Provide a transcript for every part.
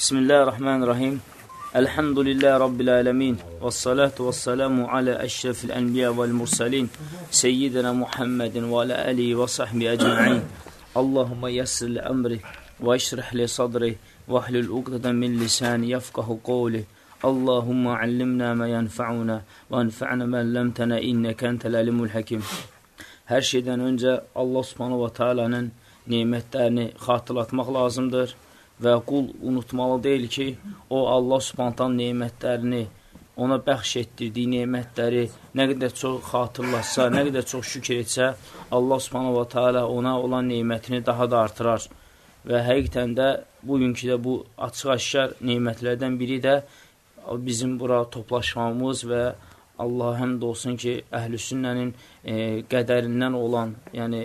Bismillahirrahmanirrahim. Elhamdülillahi Rabbil alemin. Və salatu və salamu alə əşrəfil ənbiya vəl mursalin. Seyyidina Muhammedin və alə əlihi və sahbihi əcma'in. Allahumma yassir əmri və işrih li sadri və ahlul uqdadan min lisani yafqahu qawli. Allahumma allimna ma yanfa'una və anfa'na ma ləmtənə innəkə entəl alimul hakim. Hər şeydən öncə Allah Subhanahu va Taala'nın nemətlərini xatırlatmaq lazımdır və qul unutmalı deyil ki, o Allah subhantan nemətlərini, ona bəxş etdirdiyi nemətləri nə qədər çox xatırlatsa, nə qədər çox şükür etsə, Allah subhanahu wa ta'ala ona olan nemətini daha da artırar. Və həqiqətən də bugünkü də bu açıq-aşkar nemətlərdən biri də bizim bura toplaşmamız və Allah həmd olsun ki, əhl-i sünnənin e, qədərindən olan, yəni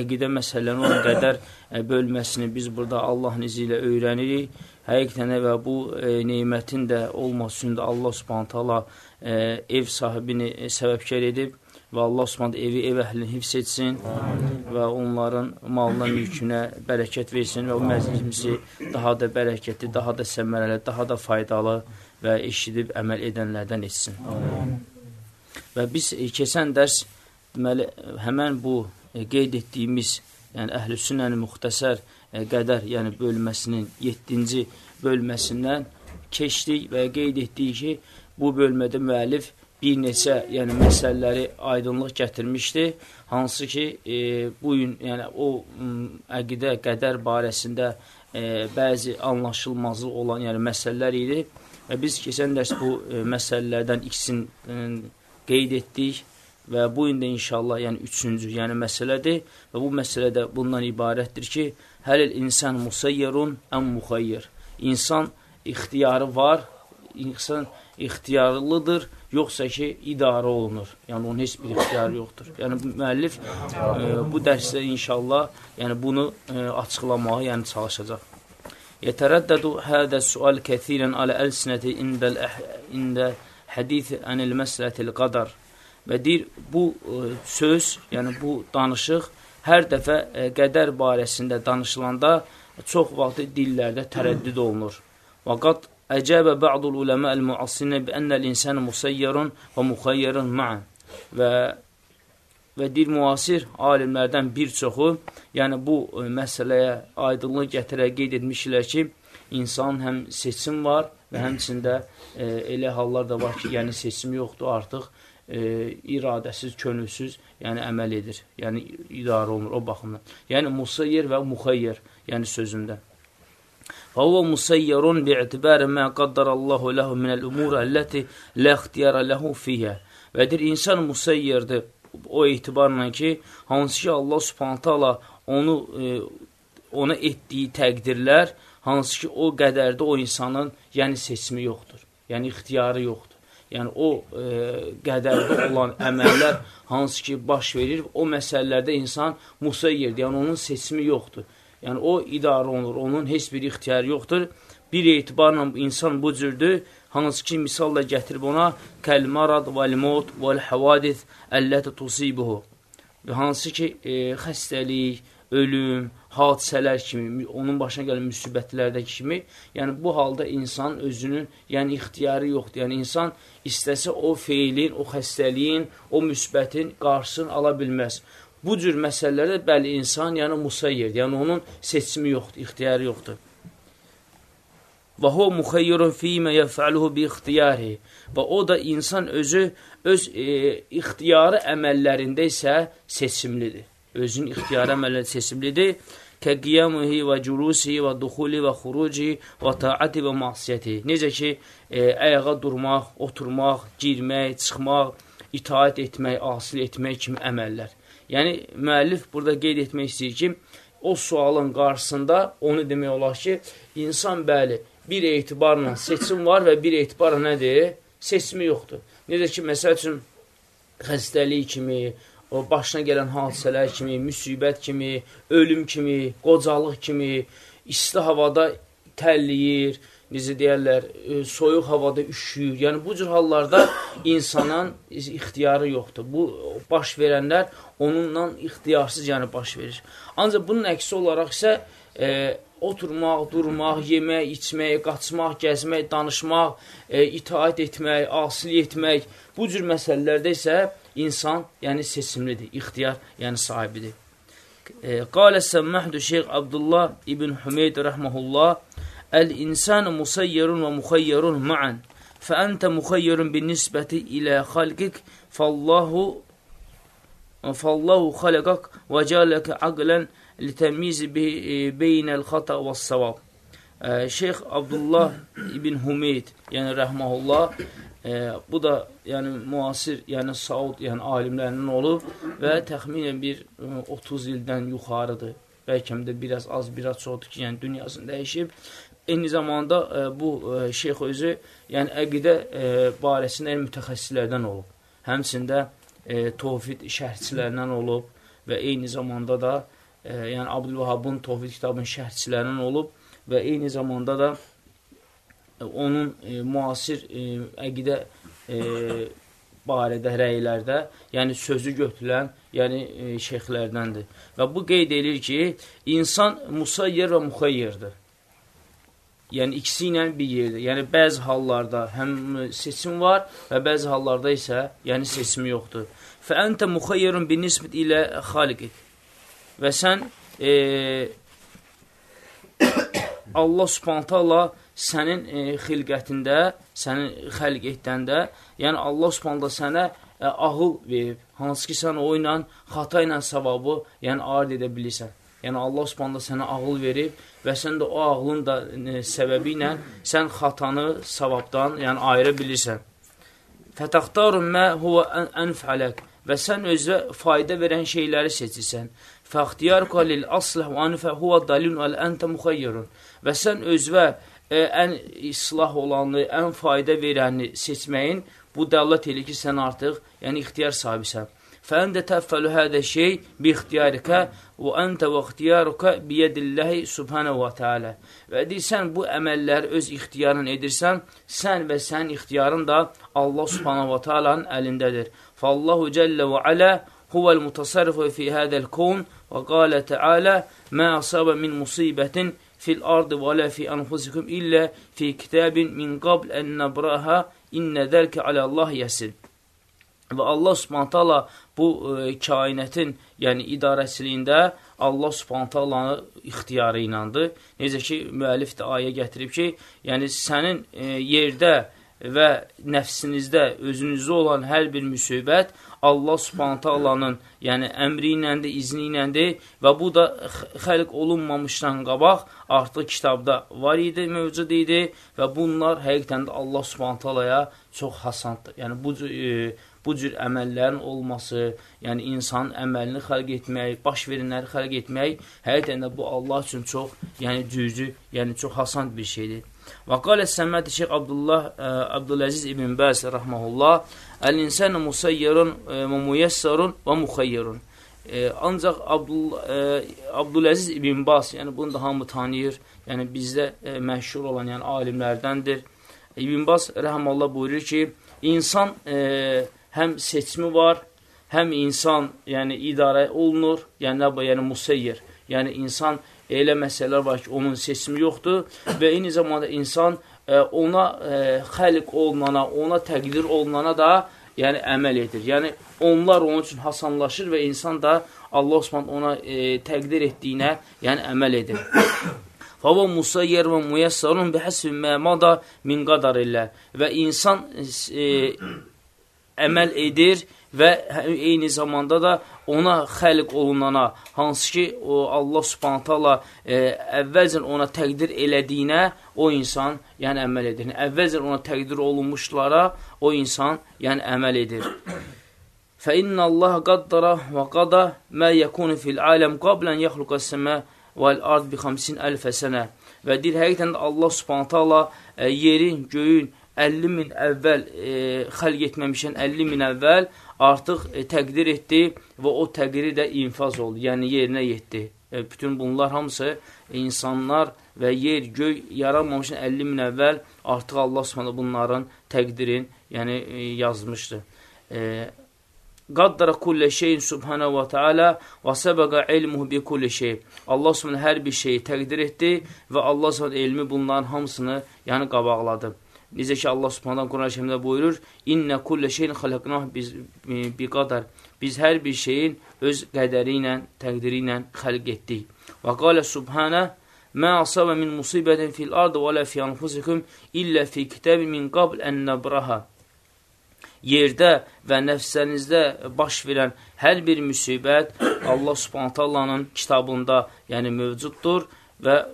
əqidə məsələlərini o qədər bölməsini biz burada Allahın izi ilə öyrənirik. Həqiqətən və bu e, neymətin də olması üçün də Allah subhanət hala e, ev sahibini səbəbkər edib və Allah subhanət evi ev əhlini hifz etsin Amin. və onların malına, mülkünə bərəkət versin və o məclisi daha da bərəkətli, daha da səmərəli, daha da faydalı və eşidib əməl edənlərdən etsin. Amin. Və biz e, keçən dərs deməli, həmən bu qeyd etdiyimiz, yəni əhl-i sünnənin müxtəsər e, qədər, yəni bölməsinin 7-ci bölməsindən keçdik və qeyd etdik ki, bu bölmədə müəllif bir neçə yəni məsələləri aydınlıq gətirmişdi, hansı ki, e, bu gün yəni o əqidə qədər barəsində e, bəzi anlaşılmazlıq olan yəni məsələlər idi. Və biz keçən dərs bu e, məsələlərdən ikisini e, qeyd etdik və bu ində inşallah, yəni üçüncü, yəni məsələdir və bu məsələ də bundan ibarətdir ki, həlil insan musayyərun əm muxayyər. İnsan ixtiyarı var, insan ixtiyarlıdır, yoxsa ki, idarə olunur. Yəni, onun heç bir ixtiyarı yoxdur. Yəni, müəllif e, bu dərsdə inşallah yəni, bunu e, açıqlamağa yəni, çalışacaq. Yetərəddədu hədə sual kəthirən alə əlsinəti ində hədith ənil məsələtil qadar və deyir, bu ə, e, söz, yəni bu danışıq hər dəfə ə, e, qədər barəsində danışılanda çox vaxt dillərdə tərəddüd olunur. Və qad əcəbə ba'dul uləmə əl-muassinə bi ənəl insan musayyərun və muxayyərun ma'an. Və və deyir müasir alimlərdən bir çoxu, yəni bu ə, e, məsələyə aydınlıq gətirək qeyd etmişlər ki, insan həm seçim var və həmçində e, elə hallar da var ki, yəni seçim yoxdur artıq e, iradəsiz, könülsüz, yəni əməl edir. Yəni idarə olunur o baxımdan. Yəni musayyir və muxayyir, yəni sözündə. Və huwa musayyirun bi'tibari ma qaddarallahu lahu min al-umur allati la ixtiyara lahu fiha. Və deyir insan musayyirdir o etibarla ki, hansı ki Allah Subhanahu taala onu e, ona etdiyi təqdirlər hansı ki o qədərdə o insanın yəni seçimi yoxdur. Yəni ixtiyarı yoxdur yəni o e, qədərdə olan əməllər hansı ki baş verir, o məsələlərdə insan musayyirdir, yəni onun seçimi yoxdur. Yəni o idarə olunur, onun heç bir ixtiyarı yoxdur. Bir etibarla insan bu cürdür, hansı ki misalla gətirib ona kəlmarad vəl-mot vəl-həvadith əlləti tusibuhu. Hansı ki e, xəstəlik, ölüm, hadisələr kimi, onun başına gələn müsibətlərdəki kimi, yəni bu halda insan özünün, yəni ixtiyarı yoxdur. Yəni insan istəsə o feilin, o xəstəliyin, o müsbətin qarşısını ala bilməz. Bu cür məsələlərdə bəli insan, yəni musayyir, yəni onun seçimi yoxdur, ixtiyarı yoxdur. Və o muxayyirun fīmə yəfəluhu bi ixtiyari. Və o da insan özü öz e, ixtiyarı əməllərində isə seçimlidir özünün ixtiyarı əməllə seçimlidir. Kəqiyamuhi və culusi və duxuli və xuruci və taati və masiyyəti. Necə ki, e, əyağa durmaq, oturmaq, girmək, çıxmaq, itaət etmək, asil etmək kimi əməllər. Yəni, müəllif burada qeyd etmək istəyir ki, o sualın qarşısında onu demək olar ki, insan bəli, bir etibarla seçim var və bir etibarla nədir? Seçimi yoxdur. Necə ki, məsəl üçün, xəstəlik kimi, o başına gələn hadisələr kimi, müsibət kimi, ölüm kimi, qocalıq kimi, isti havada təlliyir, necə deyərlər, e, soyuq havada üşüyür. Yəni, bu cür hallarda insanın ixtiyarı yoxdur. Bu, baş verənlər onunla ixtiyarsız yəni baş verir. Ancaq bunun əksi olaraq isə e, oturmaq, durmaq, yemək, içmək, qaçmaq, gəzmək, danışmaq, e, itaat etmək, asilik etmək, bu cür məsələlərdə isə insan, yəni seçimlidir, ixtiyar, yəni sahibidir. Qalə səmməhdu Şeyx Abdullah ibn Hümeyd rəhməhullah Əl-insanu musayyirun və muxayyirun ma'an fəəntə muxayyirun bin nisbəti ilə xalqik fallahu fallahu xalqaq və cələkə aqlən litəmizi beynəl xata və savab. Şeyx Abdullah ibn Humeyd, yəni rəhməhullah, e, bu da yəni müasir, yəni Saud, yəni alimlərinin olub və təxminən bir 30 e, ildən yuxarıdır. Bəlkə də biraz az, biraz çoxdur ki, yəni dünyasını dəyişib. Eyni zamanda e, bu e, şeyx özü, yəni əqidə e, barəsində mütəxəssislərdən olub. Həmçində e, tovhid şərhçilərindən olub və eyni zamanda da e, yəni Abdülvahabın Tohvid kitabının şərhçilərindən olub və eyni zamanda da e, onun e, müasir e, əqidə e, barədə rəylərdə, yəni sözü götürülən, yəni e, şeyxlərdəndir. Və bu qeyd edir ki, insan musayyir və muxayyirdir. Yəni ikisi ilə bir yerdə. Yəni bəzi hallarda həm seçim var və bəzi hallarda isə yəni seçimi yoxdur. Fə əntə muxayyirun bin nisbət ilə xaliqik və sən e, Allah subhanətə Allah sənin e, xilqətində, sənin xəlq etdəndə, yəni Allah subhanətə sənə e, ağıl verib, hansı ki, sən o ilə, xata ilə savabı, yəni ard edə bilirsən. Yəni Allah subhanətə sənə ağıl verib və sən də o ağlın da e, səbəbi ilə sən xatanı savabdan, yəni ayıra bilirsən. Fətəxtarun mə huvə ənfələk və sən özə fayda verən şeyləri seçirsən. Fəxtiyarqa lil aslah və anfə huva dalilun əl əntə muxayyirun. Və sən özvə ən islah olanı, ən fayda verəni seçməyin, bu dəllət edir ki, sən artıq yəni ixtiyar sahibisən. Fəəndə təffəlü hədə şey bi ixtiyarikə və əntə və ixtiyaruka biyədilləhi subhanə və tealə. Və deyirsən, bu əməlləri öz ixtiyarın edirsən, sən və sənin ixtiyarın da Allah subhanə və tealanın əlindədir. Fəllahu cəllə və alə huvəl mutasarrifu fi hədəl kon Və qalə Teala: "Mə asaba min musibətin fil ardı və la fi anfusikum illə fi kitabin min qabl an nabraha inna zalika ala Allah yasir." Və Allah Subhanahu taala bu e, kainətin, yəni idarəçiliyində Allah Subhanahu taalanın ixtiyarı iləndir. Necə ki, müəllif də ayə gətirib ki, yəni sənin e, yerdə və nəfsinizdə, özünüzdə olan hər bir müsibət Allah subhanətə Allahın yəni əmri iləndir, izni iləndir və bu da xəlq olunmamışdan qabaq artıq kitabda var idi, mövcud idi və bunlar həqiqətən də Allah subhanətə Allahya çox hasanddır. Yəni bu, e, bu cür əməllərin olması, yəni insanın əməlini xəlq etmək, baş verenləri xəlq etmək, həqiqətən də bu Allah üçün çox yəni cüzü, yəni çox hasand bir şeydir. Və qalə səmmədi Şeyx Abdullah, ə, e, Abdüləziz ibn Bəs rəhməhullah, və e, müyəssərun və muxayyərun. E, ancaq Abdul, e, Abdüləziz ibn Bas, yəni bunu da hamı tanıyır, yəni bizdə e, məşhur olan yəni alimlərdəndir. İbn Bas rəhməllah buyurur ki, insan e, həm seçimi var, həm insan yəni idarə olunur, yəni, yəni musayyir, yəni insan elə məsələlər var ki, onun seçimi yoxdur və eyni zamanda insan e, ona e, xəliq olunana, ona təqdir olunana da yəni əməl edir. Yəni onlar onun üçün hasanlaşır və insan da Allah Osman ona e, təqdir etdiyinə yəni əməl edir. Fava musayyer və müyəssarun bihəsbi məmada min qadar illə və insan e, əməl edir və eyni zamanda da ona xəlq olunana, hansı ki, o Allah subhanətə Allah e, əvvəlcən ona təqdir elədiyinə o insan yəni əməl edir. Əvvəlcən ona təqdir olunmuşlara o insan yəni əməl edir. Və qada mə yəkunu fil aləm qablən yəxluqa səmə vəl ard bi 50 əlfə sənə. Və deyir, həqiqətən Allah subhanətə Allah e, yerin, göyün 50 min əvvəl e, xəlq etməmişən 50 min əvvəl artıq e, təqdir etdi və o təqdiri də infaz oldu, yəni yerinə yetdi. E, bütün bunlar hamısı insanlar və yer, göy yaranmamışın 50 min əvvəl artıq Allah Subhanahu bunların təqdirin, yəni e, yazmışdı. E, qaddara kullə şeyin subhanahu wa ta'ala və səbəqa ilmuhu bi kulli şey. Allah subhanahu hər bir şeyi təqdir etdi və Allah subhanahu elmi bunların hamısını yəni qabaqladı. Necə ki Allah subhanahu Quran-ı Kərimdə buyurur: "İnne kullə şeyin xalaqnah biz bi qadar." Biz hər bir şeyin öz qədəri ilə, təqdiri ilə xəlq etdik. Və qala subhanahu Mə asabə min musibətin fil ardı və lə fi anfusikum illə fi kitəbi min qabl ən nəbraha. Yerdə və nəfsənizdə baş verən hər bir müsibət Allah subhantallanın kitabında yəni mövcuddur və e,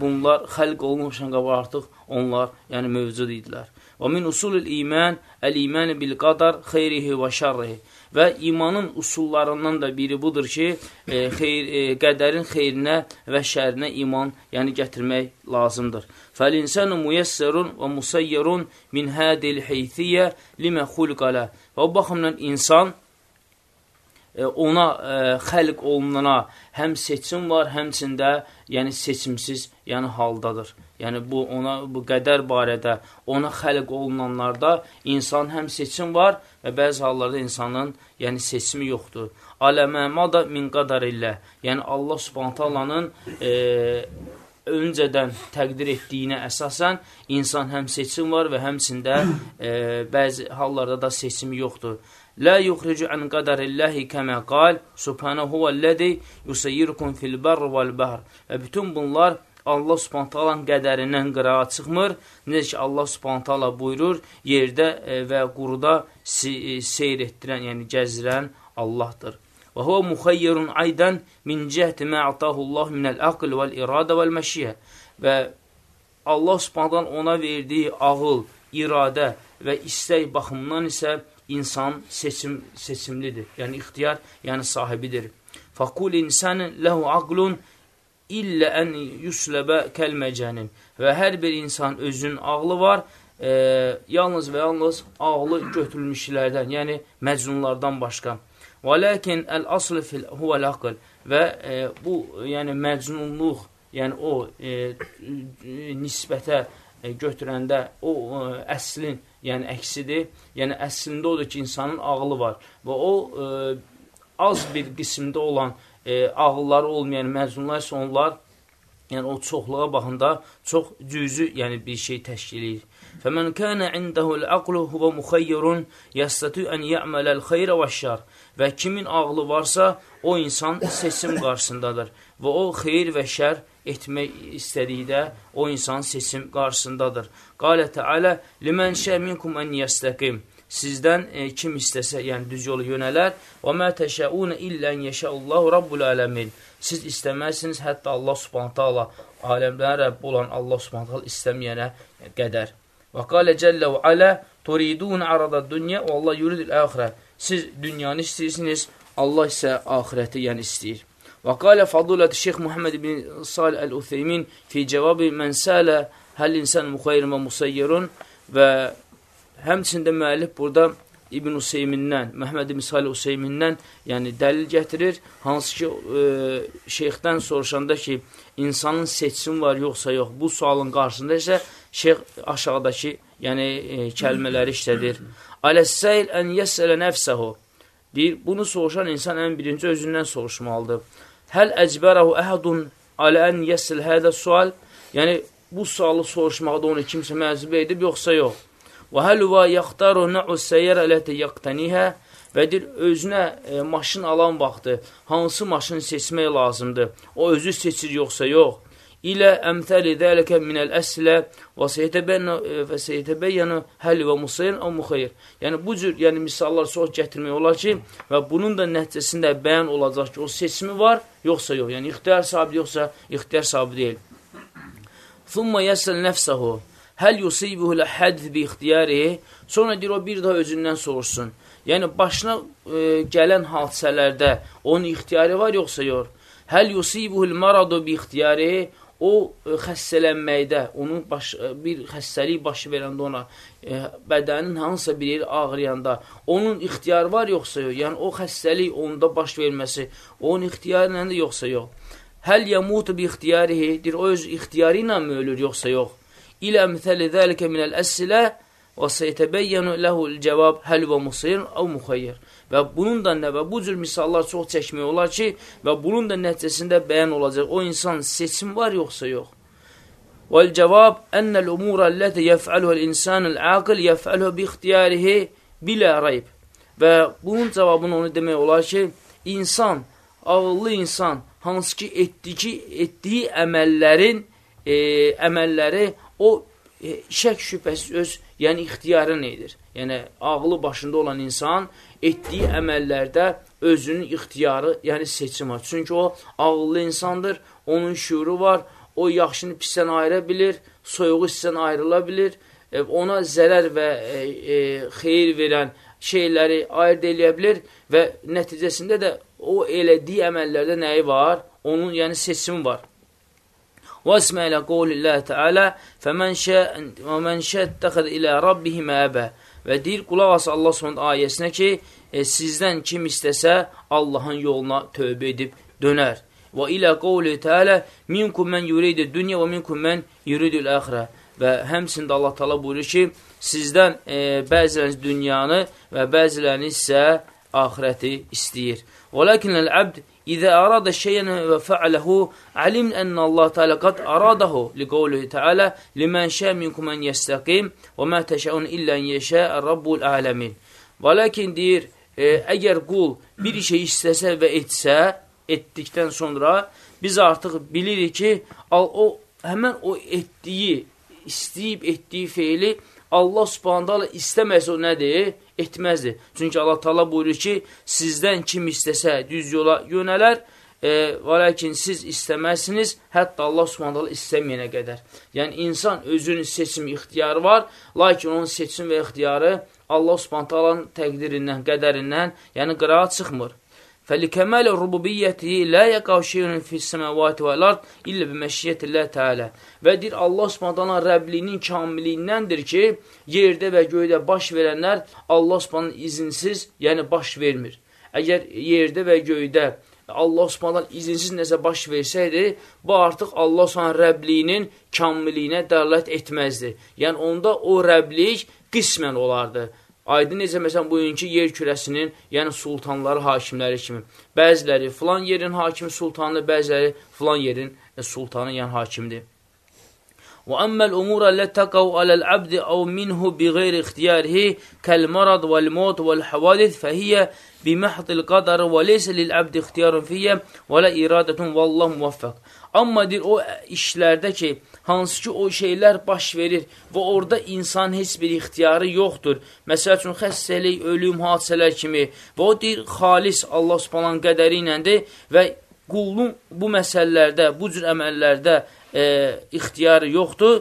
bunlar xəlq olunmuşan qabaq artıq onlar yəni mövcud idilər. Və min usulul iman, əl-iman bil qadar xeyrihi və şərrihi. Və imanın usullarından da biri budur ki, e, xeyr, e, qədərin xeyrinə və şərinə iman yəni gətirmək lazımdır. Fəl-insanu müyəssərun və musayyərun min hədil heythiyyə limə xulqalə. Və o baxımdan insan e, ona e, xəlq olunana həm seçim var, həmçində yəni seçimsiz yəni haldadır. Yəni bu ona bu qədər barədə ona xəlq olunanlarda insan həm seçim var və bəzi hallarda insanın yəni seçimi yoxdur. Aləməmada min qadarillə. Yəni Allah Subhanahu taalanın e, öncədən təqdir etdiyinə əsasən insan həm seçim var və həmçində e, bəzi hallarda da seçimi yoxdur. La yuxricu an qadarillahi kəmə qal subhanahu huvallazi yusayyirukum fil barr vel bahr. Və bütün bunlar Allah subhantalan qədərindən qırağa çıxmır. Necə ki, Allah subhantala buyurur, yerdə e, və quruda e, seyr etdirən, yəni gəzdirən Allahdır. Və huvə muxayyirun aydən min cəhdi mə atahullah minəl aql vəl iradə vəl məşiyyə. Və Allah subhantalan ona verdiyi ağıl, iradə və istək baxımından isə insan seçim, seçimlidir. Yəni, ixtiyar, yəni sahibidir. Fəqul insanın ləhu aqlun illə ən yusləbə kəlməcənin və hər bir insan özünün ağlı var, e, yalnız və yalnız ağlı götürülmüşlərdən, yəni məcnunlardan başqa. Və lakin əl-aslı huvəl aql və e, bu, yəni məcnunluq, yəni o e, nisbətə e, götürəndə o e, əslin, yəni əksidir. Yəni əslində odur ki, insanın ağlı var və o e, az bir qismdə olan e, ağılları olmayan məzunlar isə onlar yəni o çoxluğa baxında çox cüzü, yəni bir şey təşkil edir. Fəmən kənə indəhul əqlu huvə muxayyirun yəstətü ən yə'mələl xeyrə və şər. Və kimin ağlı varsa, o insan seçim qarşısındadır. Və o xeyir və şər etmək istədikdə o insan seçim qarşısındadır. Qalə Teala, limən şər minkum ən yəstəqim sizdən e, kim istəsə, yəni düz yolu yönələr. Və mə təşəunə illən yeşəullahu rabbul aləmin. Siz istəməzsiniz, hətta Allah subhanət hala, aləmlərin Rəbbi olan Allah subhanət hala istəməyənə qədər. Və qalə cəllə və alə, turidun arada dünya və Allah yuridil əxirə. Siz dünyanı istəyirsiniz, Allah isə ahirəti yəni istəyir. Və qalə fadulət Şeyx Muhammed ibn Salih Əl-Utheymin fi cavabı mən sələ həl insan müxayrın və musayyirun və Həmçində müəllif burada İbn Useymindən, Məhməd ibn Salih Useymindən, yəni dəlil gətirir, hansı ki, e, şeyxdən soruşanda ki, insanın seçim var yoxsa yox, bu sualın qarşısında isə şeyx aşağıdakı yəni e, kəlmələri işlədir. Aləs-səyl ən yəsələ nəfsəhu. Deyir, bunu soruşan insan ən birinci özündən soruşmalıdır. Həl əcbərahu əhədun alə ən yəsəl hədə sual. Yəni, bu sualı soruşmaqda onu kimsə məzbə edib, yoxsa yox. Və həl və yaxtaru nə'u səyyərə lətə yaqtənihə və deyir, özünə e, maşın alan vaxtı hansı maşını seçmək lazımdır? O özü seçir yoxsa yox? İlə əmtəli dəlikə minəl əslə və seytəbəyyənə həl və musayir o muxayir. Yəni, bu cür yəni, misallar çox gətirmək olar ki, və bunun da nəticəsində bəyan olacaq ki, o seçimi var, yoxsa yox. Yəni, ixtiyar sahibi yoxsa ixtiyar sahibi deyil. Thumma yəsəl nəfsəhu Həl yusibuhul hədz bi ixtiyarihi. Sonra deyir o bir daha özündən soruşsun. Yəni başına e, gələn hadisələrdə onun ixtiyarı var yoxsa yox? Həl yusibuhul maradu bi ixtiyarihi. O e, xəstələnməkdə, onun baş, e, bir xəstəlik başı verəndə ona, e, bədənin hansısa bir yeri ağrıyanda, onun ixtiyarı var yoxsa yox? Yəni o xəstəlik onda baş verməsi, onun ixtiyarı nədir yoxsa yox? Həl yamutu bi ixtiyarihi, deyir, o öz ixtiyarı ilə mi ölür yoxsa yox? İlə əmthəli zəlikə minəl əslə və seytəbəyyənu ləhul cavab həl və musayir əv muxayyir. Və bunun da nə və bu cür misallar çox çəkmək olar ki, və bunun da nəticəsində bəyan olacaq. O insan seçim var yoxsa yox. Vəl cavab ennəl umura ləti yəf'aluhəl insanul aqil yəf'aluhə bi ixtiyarihi bilə rayb. Və bunun cavabını onu demək olar ki, insan, ağıllı insan hansı ki etdiyi, etdiyi əməllərin e, əməlləri o e, şək şübhəsiz öz yəni ixtiyarı nedir? Yəni ağlı başında olan insan etdiyi əməllərdə özünün ixtiyarı, yəni seçim var. Çünki o ağıllı insandır, onun şuuru var, o yaxşını pisdən ayıra bilir, soyuğu istən ayrıla bilir, e, ona zərər və e, e, xeyir verən şeyləri ayırt eləyə bilir və nəticəsində də o elədiyi əməllərdə nəyi var? Onun yəni seçimi var. واسمع إلى قول الله تعالى فمن شاء ومن شاء اتخذ إلى ربه مآبا və deyir, qulaq as Allah Subhanahu ayəsinə ki, e, sizdən kim istəsə Allahın yoluna tövbə edib dönər. Və ilə qavli təalə minkum mən yuridu dünya və minkum mən yuridul əxirə. Və həmçində Allah Taala buyurur ki, sizdən e, bəziləriniz dünyanı və bəziləriniz isə axirəti istəyir. Və İzə arada şeyən və fəaləhu alim ənnə Allah Teala qad aradahu li qavlihi Teala limən şə minkum ən yəstəqim və mə təşəun illən yeşə Rabbul aləmin. Və lakin deyir, e, əgər qul bir şey istəsə və etsə, etdikdən sonra biz artıq bilirik ki, o həmən o etdiyi, istəyib etdiyi feili Allah subhandalə istəməsə o nədir? etməzdi. Çünki Allah Taala buyurur ki, sizdən kim istəsə düz yola yönələr, e, və lakin siz istəməzsiniz, hətta Allah Subhanahu istəməyənə qədər. Yəni insan özünün seçim ixtiyarı var, lakin onun seçim və ixtiyarı Allah Subhanahu təqdirindən, qədərindən, yəni qırağa çıxmır. Fəlikəməl rububiyyəti lə yəqav şeyun fissəməvati və lard illə biməşiyyət illə təalə. Və deyir, Allah subhanələ Rəblinin kamiliyindəndir ki, yerdə və göydə baş verənlər Allah subhanələ izinsiz, yəni baş vermir. Əgər yerdə və göydə Allah subhanələ izinsiz nəsə baş versəydi, bu artıq Allah subhanələ Rəblinin kamiliyinə dəllət etməzdi. Yəni onda o Rəblik qismən olardı. Aydın necə, məsələn, bugünkü yer kürəsinin, yəni sultanları, hakimləri kimi. Bəziləri filan yerin hakimi sultanı, bəziləri filan yerin e, sultanı, yəni hakimdir. وأما الأمور التي تقع على العبد أو منه بغير اختياره كالمرض والموت والحوادث فهي بمحض القدر وليس للعبد اختيار فيها ولا إرادة والله موفق Amma deyir, o işlərdə ki, hansı ki, o şeylər baş verir və orada insan heç bir ixtiyarı yoxdur. Məsəl üçün, xəstəlik, ölüm, hadisələr kimi və o deyir, xalis Allah subhanan qədəri iləndir və qulun bu məsələlərdə, bu cür əməllərdə e, ixtiyarı yoxdur.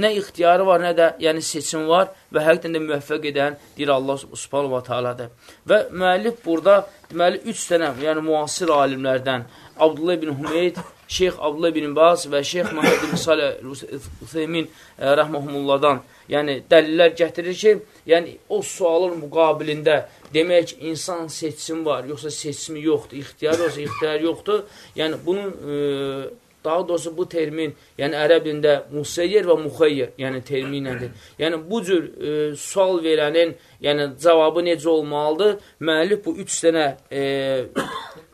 Nə ixtiyarı var, nə də yəni seçim var və həqiqətən də müvəffəq edən deyir Allah subhanahu wa ta'aladır. Və müəllif burada deməli 3 dənə, yəni müasir alimlərdən Abdullah ibn Hümeyd, Şeyx Abdullah ibn Baz və Şeyx Məhəd ibn Salih Ütheymin e, rəhməhullahdan yəni dəlillər gətirir ki, yəni o sualın müqabilində demək ki, insan seçim var, yoxsa seçimi yoxdur, ixtiyar yoxsa ixtiyar yoxdur. Yəni bunun e, Daha doğrusu bu termin, yəni ərəb dilində musəyyir və muxayyir, yəni terminəndir. Yəni bu cür e, sual verənin, yəni cavabı necə olmalıdır? Müəllif bu üç dənə e,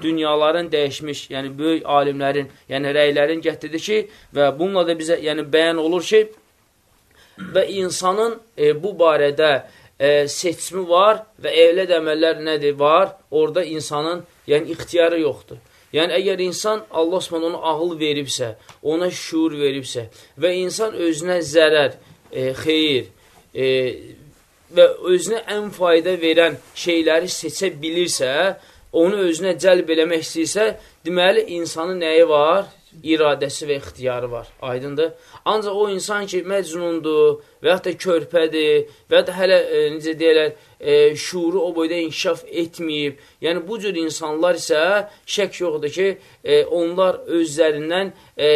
dünyaların dəyişmiş, yəni böyük alimlərin, yəni rəylərin gətirdi ki, və bununla da bizə yəni bəyan olur ki, və insanın e, bu barədə e, seçimi var və evlət əməllər nədir? Var. Orada insanın yəni ixtiyarı yoxdur. Yəni, əgər insan Allah Osman ona ağıl veribsə, ona şuur veribsə və insan özünə zərər, e, xeyir e, və özünə ən fayda verən şeyləri seçə bilirsə, onu özünə cəlb eləmək istəyirsə, deməli, insanın nəyi var? İradəsi və ixtiyarı var. Aydındır? Ancaq o insan ki, məcnundur və yaxud da körpədir və yaxud da hələ, e, necə deyərlər, e, şuuru o boyda inkişaf etməyib. Yəni, bu cür insanlar isə şək yoxdur ki, e, onlar özlərindən e,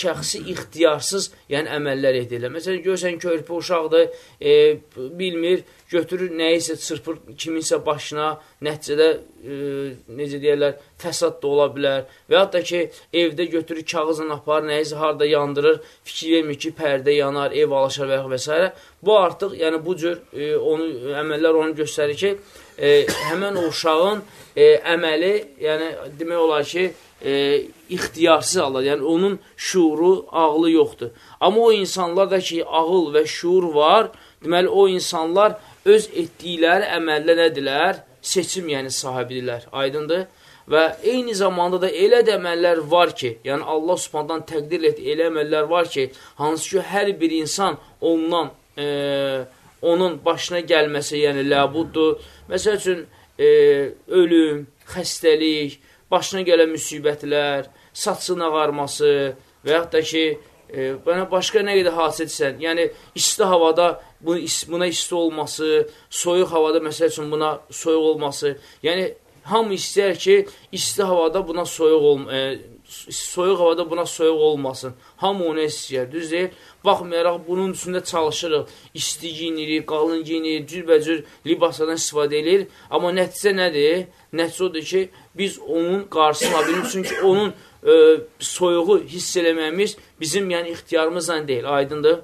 şəxsi ixtiyarsız yəni, əməllər edirlər. Məsələn, görsən, körpə uşaqdır, e, bilmir, götürür nəyisə çırpır kiminsə başına, nəticədə e, necə deyərlər, fəsad da ola bilər. Və da ki, evdə götürür kağızla aparır, nəyisə harada yandırır, fikir vermir ki, pərdə yanar, ev alışar və, və s. Bu artıq, yəni bu cür e, onu, əməllər onu göstərir ki, e, həmən o uşağın e, əməli, yəni demək olar ki, e, ixtiyarsız alır. Yəni, onun şuuru, ağlı yoxdur. Amma o insanlarda ki, ağıl və şuur var, deməli, o insanlar öz etdikləri əməllə nədirlər? Seçim, yəni sahibidirlər. Aydındır? Və eyni zamanda da elə də əməllər var ki, yəni Allah subhandan təqdir et, elə əməllər var ki, hansı ki, hər bir insan ondan, e, onun başına gəlməsi, yəni ləbuddur. Məsəl üçün, e, ölüm, xəstəlik, başına gələn müsibətlər, saçın ağarması və yaxud da ki, e, başqa nə qədər hadisə etsən, yəni isti havada bu, buna isti olması, soyuq havada məsəl üçün buna soyuq olması, yəni hamı istəyər ki, isti havada buna soyuq olm e, soyuq havada buna soyuq olmasın. Hamı onu istəyər, düz deyil. Baxmayaraq, bunun üstündə çalışırıq, isti giyinirik, qalın giyinirik, cürbəcür libaslardan istifadə edilir. Amma nəticə nədir? Nəticə odur ki, biz onun qarşısına bilirik, çünki onun e, soyuğu hiss eləməyimiz bizim yəni ixtiyarımızla deyil, aydındır.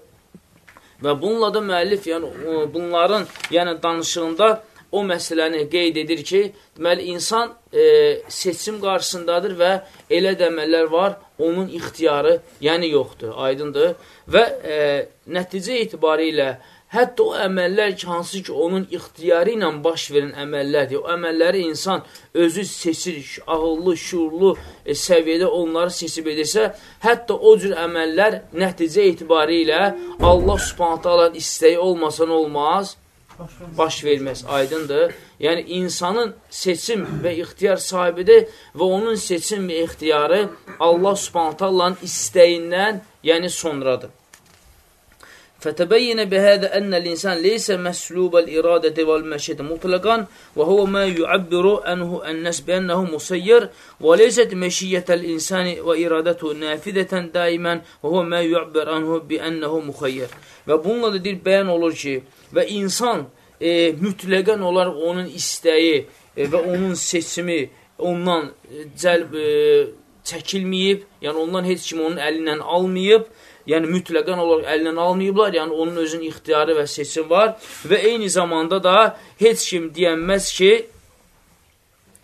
Və bununla da müəllif, yəni bunların yəni danışığında o məsələni qeyd edir ki, deməli insan e, seçim qarşısındadır və elə demələr var, onun ixtiyarı yəni yoxdur, aydındır. Və e, nəticə itibarilə Hətta o əməllər ki, hansı ki, onun ixtiyarı ilə baş verən əməllərdir. O əməlləri insan özü seçir, ağıllı, şuurlu e, səviyyədə onları seçib edirsə, hətta o cür əməllər nəticə etibari ilə Allah subhanətə alan istəyi olmasan olmaz, baş verməz, aydındır. Yəni, insanın seçim və ixtiyar sahibidir və onun seçim və ixtiyarı Allah subhanətə alan istəyindən, yəni sonradır. Fətəbəyyinə bihədə ənəl insan leysə məslubal iradəti vəl məşhədə mutlaqan və huvə mə yuəbbiru ənhu ənnəs bəənnəhu musayyir və leysət məşiyyətəl insani və iradətu nəfidətən daimən və huvə mə yuəbbir ənhu biənnəhu muxayyir. Və bununla da deyil, bəyan olur ki, və insan e, mütləqən olaraq onun istəyi e, və onun seçimi ondan cəlb e, çəkilməyib, yəni ondan heç kim onun əlindən almayıb yəni mütləqən olaraq əlindən almayıblar, yəni onun özünün ixtiyarı və seçim var və eyni zamanda da heç kim deyənməz ki,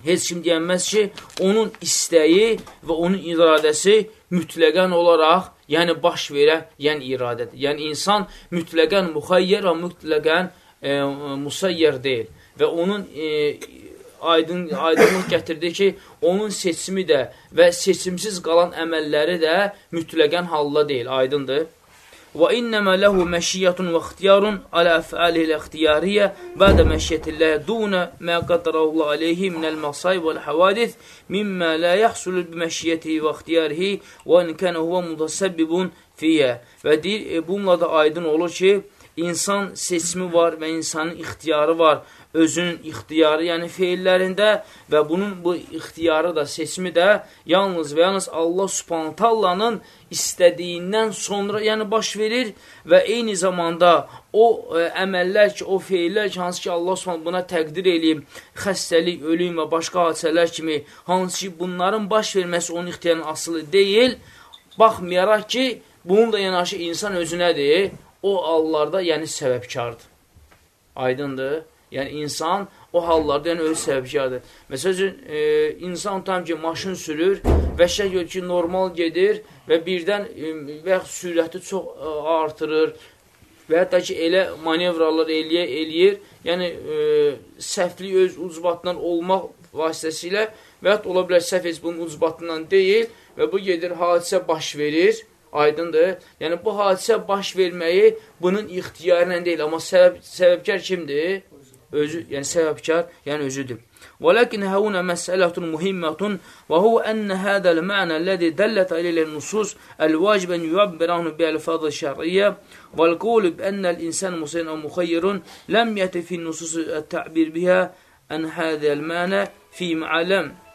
heç kim deyənməz ki, onun istəyi və onun iradəsi mütləqən olaraq, yəni baş verə, yəni iradədir. Yəni insan mütləqən müxayyər və mütləqən e, musayyər deyil və onun e, aydın, aydınlıq gətirdi ki, onun seçimi də və seçimsiz qalan əməlləri də mütləqən halda deyil, aydındır. Və innəmə ləhu məşiyyətun və ixtiyarun alə əfəalihi ixtiyariyyə bədə məşiyyətilləyə dunə mə qadarallahu aleyhi minəl məsay vəl həvadith mimmə lə yəhsulü biməşiyyətihi və ixtiyarihi və inkənə huvə mutasəbbibun fiyyə. Və deyir, e, bununla da aydın olur ki, insan seçimi var və insanın ixtiyarı var özünün ixtiyarı, yəni feillərində və bunun bu ixtiyarı da, seçimi də yalnız və yalnız Allah subhantallanın istədiyindən sonra yəni baş verir və eyni zamanda o ə, e, əməllər ki, o feillər ki, hansı ki Allah subhanət buna təqdir eləyib, xəstəlik, ölüm və başqa hadisələr kimi, hansı ki bunların baş verməsi onun ixtiyarının asılı deyil, baxmayaraq ki, bunun da yanaşı insan özünədir, o hallarda yəni səbəbkardır. Aydındır. Yəni, insan o hallarda yəni, öz səbəbkardır. Məsəl üçün, e, insan tam ki, maşın sürür və şək ki, normal gedir və birdən e, və sürəti çox e, artırır və hətta ki, elə manevralar eləyə, eləyir, yəni e, səhvli öz ucbatından olmaq vasitəsilə və hətta ola bilər səhv heç bunun ucbatından deyil və bu gedir, hadisə baş verir, aydındır. Yəni, bu hadisə baş verməyi bunun ixtiyarı ilə deyil, amma səbəb, səbəbkar kimdir? özü, yəni səbəbkar, yəni özüdür. Walakin hauna mas'alatun muhimmatun wa huwa anna hadha al-ma'na alladhi dallat alayhi an-nusus al-wajib an yu'abbara anhu bi al-alfaz ash-shar'iyya wal qawl bi anna al-insan musayyun aw mukhayyirun lam yati fi an-nusus at-ta'bir biha an hadha al-ma'na fi ma'lam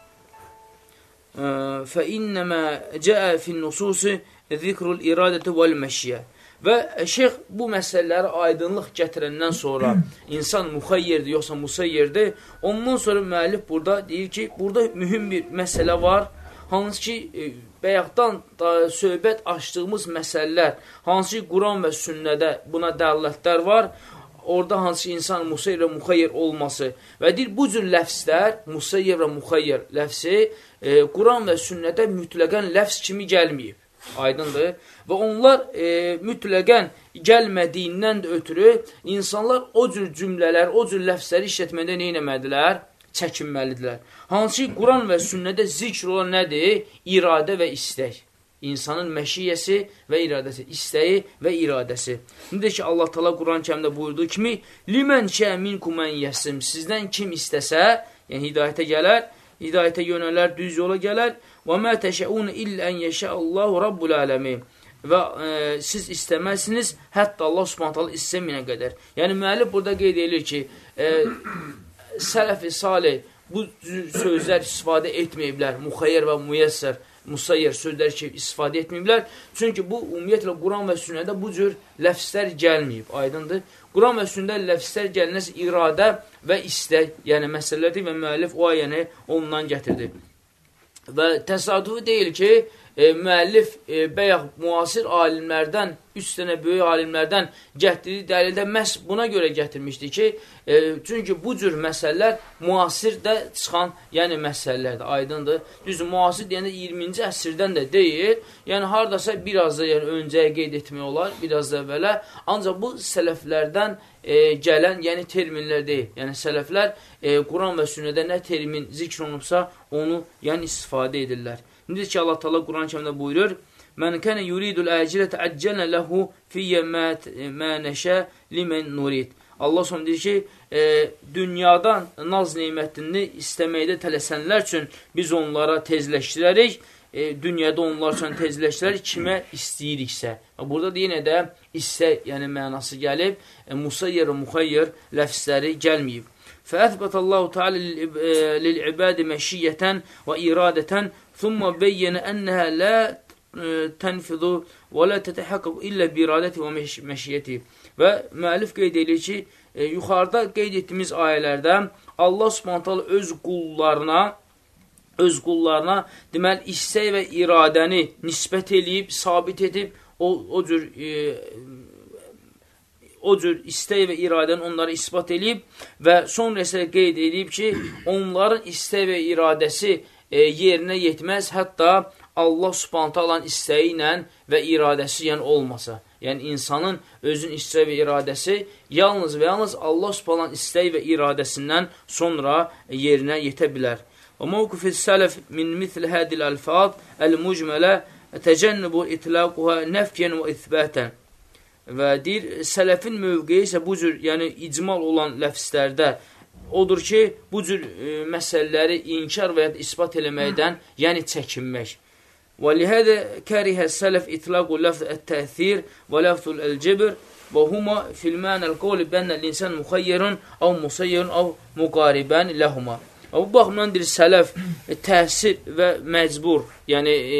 فإنما جاء في النصوص ذكر الإرادة والمشيئة Və şeyx bu məsələləri aydınlıq gətirəndən sonra insan muxayyirdir, yoxsa musayyirdir. Ondan sonra müəllif burada deyir ki, burada mühüm bir məsələ var. Hansı ki, e, bəyaqdan da söhbət açdığımız məsələlər, hansı ki, Quran və sünnədə buna dəllətlər var, orada hansı insan musayir və muxayyir olması və deyir, bu cür ləfslər, musayyir və muxayyir ləfsi, e, Quran və sünnədə mütləqən ləfs kimi gəlməyib. Aydındır. Və onlar e, mütləqən gəlmədiyindən də ötürü insanlar o cür cümlələr, o cür ləfsləri işlətmədə nə eləmədilər? Çəkinməlidirlər. Hansı ki, Quran və sünnədə zikr olan nədir? İradə və istək. İnsanın məşiyyəsi və iradəsi, istəyi və iradəsi. İndi ki, Allah tala Quran kəmdə buyurduğu kimi, Limən şəmin kumən yəsim, sizdən kim istəsə, yəni hidayətə gələr, hidayətə yönələr, düz yola gələr, Və mə təşəun illə ən yəşəallahu rabbul aləmin. Və e, siz istəməzsiniz, hətta Allah subhanətələ istəməyənə qədər. Yəni, müəllif burada qeyd edir ki, e, sələf-i salih bu sözlər istifadə etməyiblər, müxəyyər və müyəssər, musayyer sözlər ki, istifadə etməyiblər. Çünki bu, ümumiyyətlə, Quran və sünnədə bu cür ləfslər gəlməyib, aydındır. Quran və sünnədə ləfslər gəlinəsə iradə və istək, yəni məsələdir və müəllif o ayəni ondan gətirdi. Və təsadüfi deyil ki, e, müəllif e, bəyək müasir alimlərdən, üç dənə böyük alimlərdən gətirdiyi dəlildə məhz buna görə gətirmişdi ki, e, çünki bu cür məsələlər müasirdə çıxan, yəni məsələlərdir, aydındır. Düz müasir deyəndə 20-ci əsrdən də deyil, yəni haradasa biraz da yəni, öncəyə qeyd etmək olar, biraz da əvvələ, ancaq bu sələflərdən e, gələn, yəni terminlər deyil. Yəni sələflər e, Quran və sünnədə nə termin zikr olunubsa, onu yəni istifadə edirlər. İndi ki, Allah Taala Quran kərimdə buyurur: "Mən kana yuridul acilata ajjalna lahu fiyya ma ma nasha limen nurid." Allah son deyir ki, e, dünyadan naz nemətini istəməkdə tələsənlər üçün biz onlara tezləşdirərik e, dünyada onlar üçün tezləşdirər, kimə istəyiriksə. Burada yenə də issə, yəni mənası gəlib, e, musayyir və muxayyir ləfsləri gəlməyib. فأثبت الله تعالى للعباد مشية وإرادة ثم بين أنها لا تنفذ ولا تتحقق إلا بإرادته ومشيته və müəllif qeyd edir ki, e, yuxarıda qeyd etdiyimiz ayələrdə Allah subhanətələ öz qullarına öz qullarına deməli istək və iradəni nisbət eləyib, sabit edib, o, o cür e, o cür istək və iradəni onlara ispat eləyib və sonra isə qeyd edib ki, onların istək və iradəsi e, yerinə yetməz, hətta Allah subhanətə alan istəyi ilə və iradəsi yəni olmasa. Yəni, insanın özün istəyi və iradəsi yalnız və yalnız Allah subhanətə alan istəyi və iradəsindən sonra yerinə yetə bilər. Və mövqifil sələf min mithl hədil əlfad əl-mucmələ təcənnübü itlaquha nəfkən və ithbətən. Və deyir, sələfin mövqeyi isə bu cür, yəni icmal olan ləfslərdə odur ki, bu cür e, məsələləri inkar və ya ispat eləməkdən, yəni çəkinmək. Və lihədə kərihə sələf itlaqu ləfz ət-təthir və ləfzul əl-cibr və huma fil mənəl qovli bənnə l-insan müxayyərun av musayyərun av müqaribən ləhuma. Bu baxımdan deyir, sələf e, təhsil və məcbur, yəni e,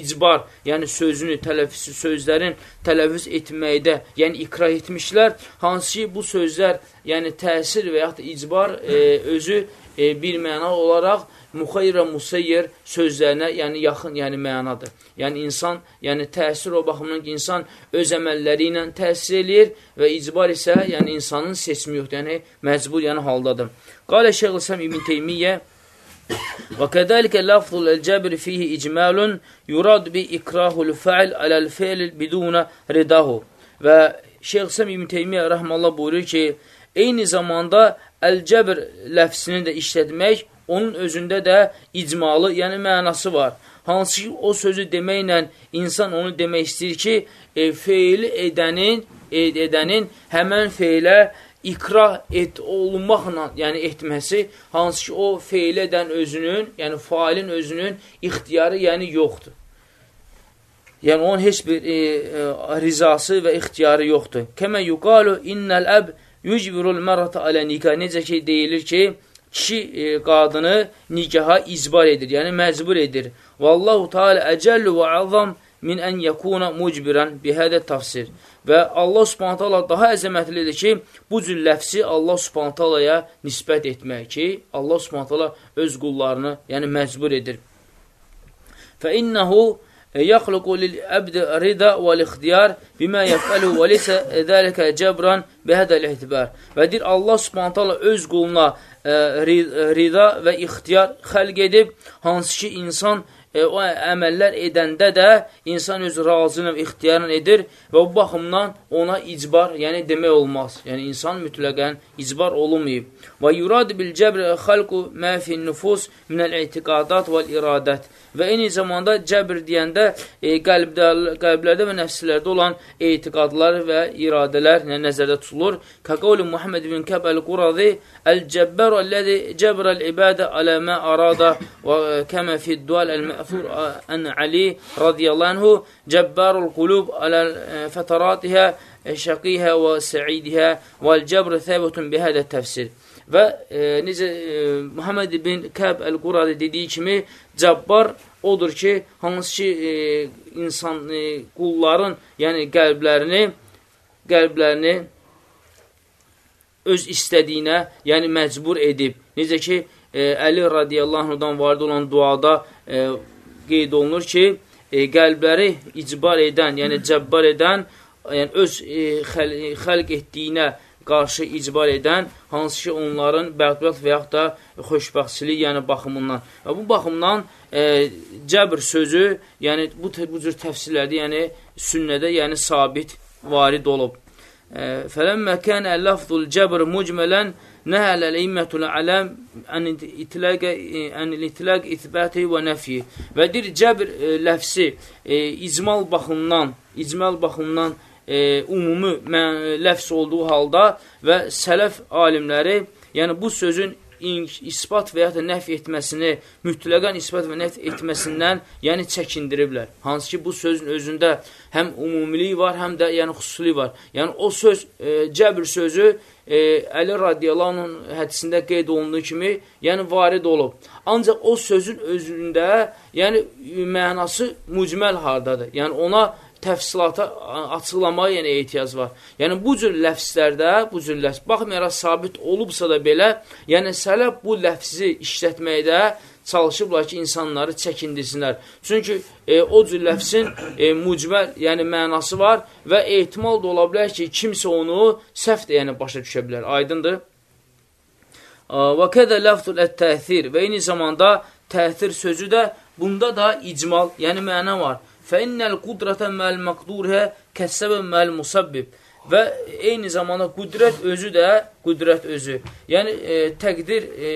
icbar, yəni sözünü, tələffüz, sözlərin tələffüz etməkdə, yəni ikrah etmişlər, hansı ki, bu sözlər, yəni təsir və yaxud icbar e, özü e, bir məna olaraq müxayr və musayyir sözlərinə yəni yaxın yəni mənadır. Yəni insan, yəni təsir o baxımdan ki, insan öz əməlləri ilə təsir eləyir və icbar isə yəni insanın seçimi yoxdur, yəni məcbur yəni haldadır. Qalə Şeyh İslam İbn Teymiyyə Və kədəlikə lafzul el-cəbr fihi icmalun yurad bi ikrahul fəil aləl fe'l biduna ridahu. Və Şeyh İslam İbn Teymiyyə rəhməllah buyurur ki, eyni zamanda əl-cəbr ləfsini də işlətmək onun özündə də icmalı, yəni mənası var. Hansı ki, o sözü deməklə insan onu demək istəyir ki, e, feili edənin, ed edənin həmən feilə ikra et, olunmaqla, yəni etməsi, hansı ki, o feil edən özünün, yəni failin özünün ixtiyarı, yəni yoxdur. Yəni, onun heç bir e, e, rizası və ixtiyarı yoxdur. Kəmə yuqalu innəl əb yücbirul mərata alə nikah. Necə ki, deyilir ki, kişi e, qadını nikaha izbar edir, yəni məcbur edir. Vallahu Teala əcəllu və azam min ən yəkuna mucbirən bihədə tafsir. Və Allah subhanət hala daha əzəmətlidir ki, bu cür ləfsi Allah subhanət halaya nisbət etmək ki, Allah subhanət hala öz qullarını yəni məcbur edir. Fə innəhu yaxluqu lil-əbdi rida vəl-ixtiyar bimə yəfəlu və lisə dəlikə cəbran bihədəl ehtibar. Və deyir, Allah subhanət hala öz quluna ə, rida və ixtiyar xəlq edib, hansı ki, insan e, o əməllər edəndə də insan öz razılıq ixtiyarını edir və bu baxımdan ona icbar, yəni demək olmaz. Yəni insan mütləqən icbar olunmayıb. Və yurad bil cəbr xalqu mə fin nüfus minəl etiqadat və iradət. Və eyni zamanda cəbr deyəndə e, qəlbdə, qəlblərdə və nəfslərdə olan etiqadlar və iradələr yəni, nəzərdə tutulur. Kəqavli Muhammed bin Kəb əl-Qurazi Əl-Cəbbər əlləzi cəbrəl ibadə alə mə arada və kəmə fid dual əl-mə'fur ən Ali radiyallahu cəbbərul qulub alə fətaratiha şəqihə və səidihə vəl-cəbr thəbətun bihədə təfsir. Və e, necə e, Muhammed ibn Kəb əl-Quradi dediyi kimi, Cəbbar odur ki, hansı ki, e, insan, e, qulların, yəni qəlblərini, qəlblərini öz istədiyinə, yəni məcbur edib. Necə ki, e, Əli radiyallahu anhudan varid olan duada e, qeyd olunur ki, e, qəlbləri icbar edən, yəni cəbbar edən, yəni öz e, xəl xəlq etdiyinə qarşı icbar edən, hansı ki, onların bəxtbəxt və yaxud da xoşbəxtçilik, yəni baxımından. Və bu baxımdan e, cəbr sözü, yəni bu, bu cür təfsirlərdə, yəni sünnədə, yəni sabit varid olub. E, Fələmmə kənə ləfzul cəbr mucmələn nəhəl əl-immətul ələm ən itiləq ithbəti və nəfi. Və deyir, cəbr e, ləfsi e, icmal baxımdan, icmal baxımdan e, umumi ləfs olduğu halda və sələf alimləri, yəni bu sözün ispat və ya da nəf etməsini, mütləqən ispat və nəf etməsindən, yəni çəkindiriblər. Hansı ki, bu sözün özündə həm umumilik var, həm də yəni xüsusilik var. Yəni o söz, e, cəbr sözü e, Əli radiyalanın hədisində qeyd olunduğu kimi, yəni varid olub. Ancaq o sözün özündə, yəni mənası mücməl hardadır. Yəni ona təfsilata açıqlamaya yəni ehtiyac var. Yəni bu cür ləfslərdə, bu cür ləfs, baxmayaraq sabit olubsa da belə, yəni sələf bu ləfsi işlətməkdə çalışıblar ki, insanları çəkindirsinlər. Çünki e, o cür ləfsin e, mücməl, yəni mənası var və ehtimal da ola bilər ki, kimsə onu səhv də yəni başa düşə bilər. Aydındır? Və kədə ləftul ət-təsir və eyni zamanda təsir sözü də bunda da icmal, yəni məna var. Fəinnəl qudrata məl məqdurhə kəssəbə məl musabbib. Və eyni zamanda qüdrət özü də, qüdrət özü, yəni e, təqdir e,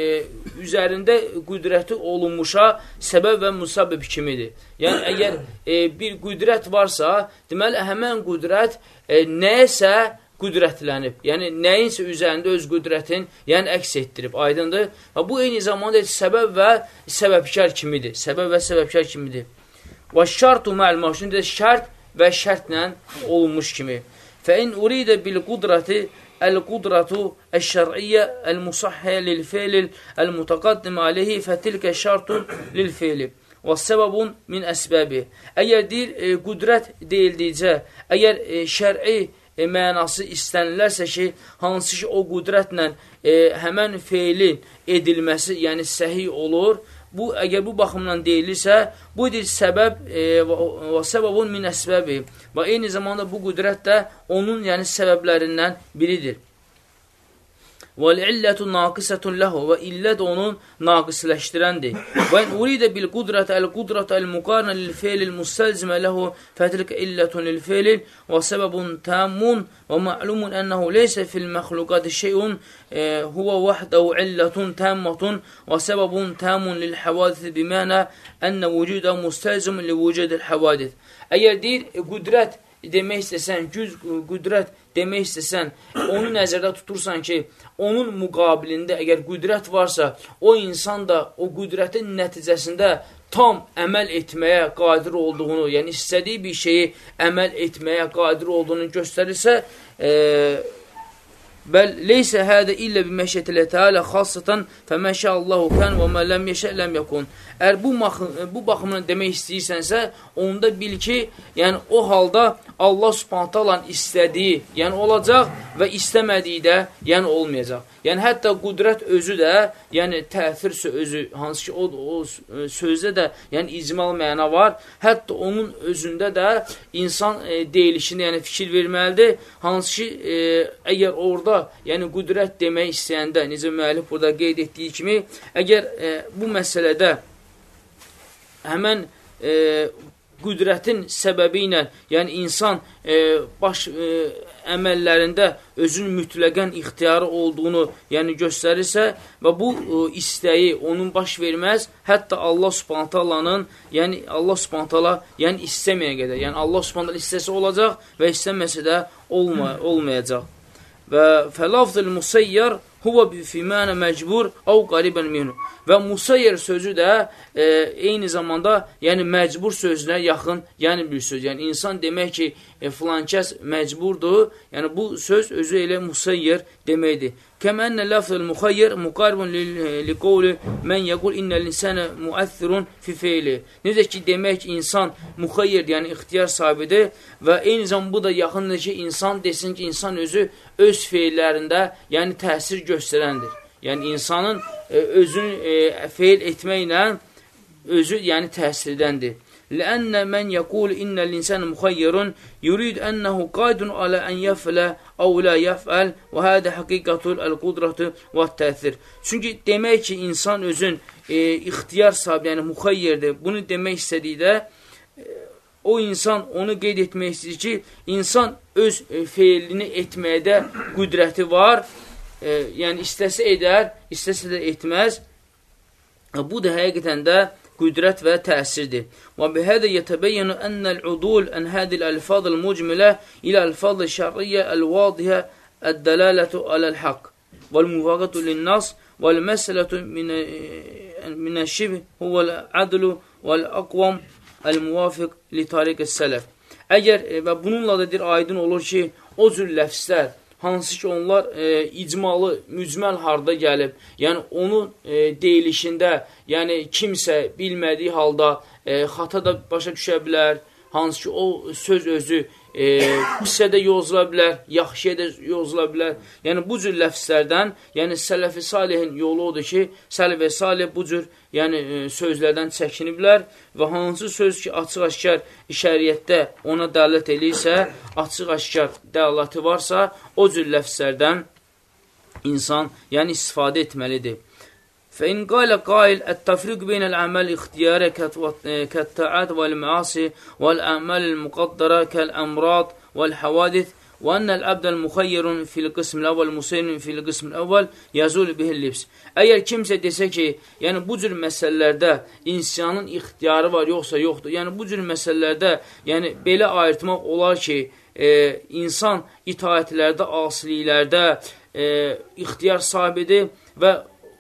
üzərində qüdrəti olunmuşa səbəb və musabbib kimidir. Yəni, əgər e, bir qüdrət varsa, deməli, həmən qüdrət e, nəyəsə qüdrətlənib. Yəni, nəyinsə üzərində öz qüdrətin, yəni əks etdirib, aydındır. Və bu eyni zamanda səbəb və səbəbkar kimidir. Səbəb və səbəbkar kimidir. Və şartu mə'l məhşun də şərt və şərtlə olunmuş kimi. Fə in uridə bil qudrati əş-şər'iyyə el-musahhə lil-fe'lil el-mutaqaddim aleyhi fətilkə şartun lil-fe'li və səbəbun min əsbəbi. Əgər deyir, e, qüdrət deyildikcə, əgər e, şər'i e, mənası istənilərsə ki, hansı ki o qüdrətlə e, həmən feilin edilməsi, yəni səhi olur, bu əgər bu baxımdan deyilirsə, bu deyil səbəb e, və səbəbun min əsbəbi və eyni zamanda bu qüdrət də onun yəni səbəblərindən biridir. وَالْعِلَّةُ ناقصة لَهُ وإلا وَاِلَّةُ onun naqisləşdirəndir. وَإِنْ أُرِيدَ بِالْقُدْرَةَ الْقُدْرَةَ المقارنة للفعل الْمُسَّلْزِمَ لَهُ فَتِلْكَ إِلَّةٌ للفعل وَسَبَبٌ تَامٌ ومعلوم أَنَّهُ لَيْسَ فِي المخلوقات شَيْءٌ آه، هو وحده علة تامة وسبب تام للحوادث بمعنى أن وجوده مستلزم لوجود الحوادث. أي دير قدرات demək istəsən, güc, qüdrət demək istəsən, onu nəzərdə tutursan ki, onun müqabilində əgər qüdrət varsa, o insan da o qüdrətin nəticəsində tam əməl etməyə qadir olduğunu, yəni istədiyi bir şeyi əməl etməyə qadir olduğunu göstərirsə, e, Bəl leysə hədə illə bi məşətilə təalə xassatan fəməşə Allahu kən və mə ləm yeşə ləm yakun. Əgər bu, bu baxımdan demək istəyirsənsə, onda bil ki, yəni o halda Allah subhantalan istədiyi, yəni olacaq və istəmədiyi də, yəni olmayacaq. Yəni, hətta qudrət özü də, yəni təsir sözü, hansı ki, o, o sözdə də, yəni icmal məna var, hətta onun özündə də insan e, deyilişində, yəni fikir verməlidir, hansı ki, e, əgər orada, yəni qudrət demək istəyəndə, necə müəllif burada qeyd etdiyi kimi, əgər e, bu məsələdə həmən e, qüdrətin səbəbi ilə, yəni insan e, baş e, əməllərində özün mütləqən ixtiyarı olduğunu yəni göstərirsə və bu e, istəyi onun baş verməz, hətta Allah subhantallanın, yəni Allah subhantala yəni istəməyə qədər, yəni Allah subhantala istəsə olacaq və istəməsə də olma, olmayacaq. Və fəlafzıl musayyar huva fimənə məcbur av qaribən minhu. Və musayyer sözü də e, eyni zamanda yəni məcbur sözünə yaxın yəni bir söz. Yəni insan demək ki, e, filan kəs məcburdur. Yəni bu söz özü elə musayyer deməkdir. Kəmə ənə lafzul muxayyir muqaribun li qovli mən yəqul innəl insənə müəthirun fi feyli. Necə ki, demək insan muxayyir, yəni ixtiyar sahibidir və eyni zaman bu da yaxındır ki, insan desin ki, insan özü öz feillərində, yəni təsir göstərəndir. Yəni, insanın özünü feil etməklə özü, yəni təsirdəndir. لأن من يقول إن الإنسان مخير يريد أنه قادر على أن يفعل أو لا يفعل وهذا حقيقة القدرة والتأثير. Çünki demək ki, insan özün e, ixtiyar sahibi, yəni muxayyirdir. Bunu demək istədikdə e, o insan onu qeyd etmək istəyir ki, insan öz e, feilini etməkdə qüdrəti var. E, yəni istəsə edər, istəsə də etməz. Bu da həqiqətən də qüdrət və təsirdir. Və bihədə yətəbəyyənu ənəl-udul ən hədil əlfadıl mucmilə ilə əlfadıl şərriyyə əl-vadihə əd-dələlətu aləl-haqq vəl-muvaqatu lin-nas vəl-məsələtu minə-şibh huvəl-ədlu vəl-aqvam əl-muvafiq li tariq-sələf. Əgər və bununla da dir aydın olur ki, o cür ləfslər hansı ki onlar e, icmalı, mücməl harda gəlib, yəni onun e, deyilişində, yəni kimsə bilmədiyi halda e, xata da başa düşə bilər, hansı ki o söz özü e, pisə də yozula bilər, yaxşıya da yozula bilər. Yəni, bu cür ləfslərdən, yəni sələfi salihin yolu odur ki, sələfi salih bu cür yəni, e, sözlərdən çəkiniblər və hansı söz ki, açıq-aşkar şəriətdə ona dələt eləyirsə, açıq-aşkar dəlaləti varsa, o cür ləfslərdən insan yəni istifadə etməlidir. فإن قال قائل التفريق بين الأعمال الاختيارية كالطاعات والمعاصي والأعمال المقدرة كالأمراض والحوادث وأن الأبد المخير في القسم الأول مسير في القسم الأول yazul bihil libs. Əgər kimsə desə ki, yəni bu cür məsələlərdə insanın ixtiyarı var, yoxsa yoxdur. Yəni bu cür məsələlərdə, yəni belə ayırtmaq olar ki, e, insan itaətlərdə, asiliklərdə e, ixtiyar sahibidir və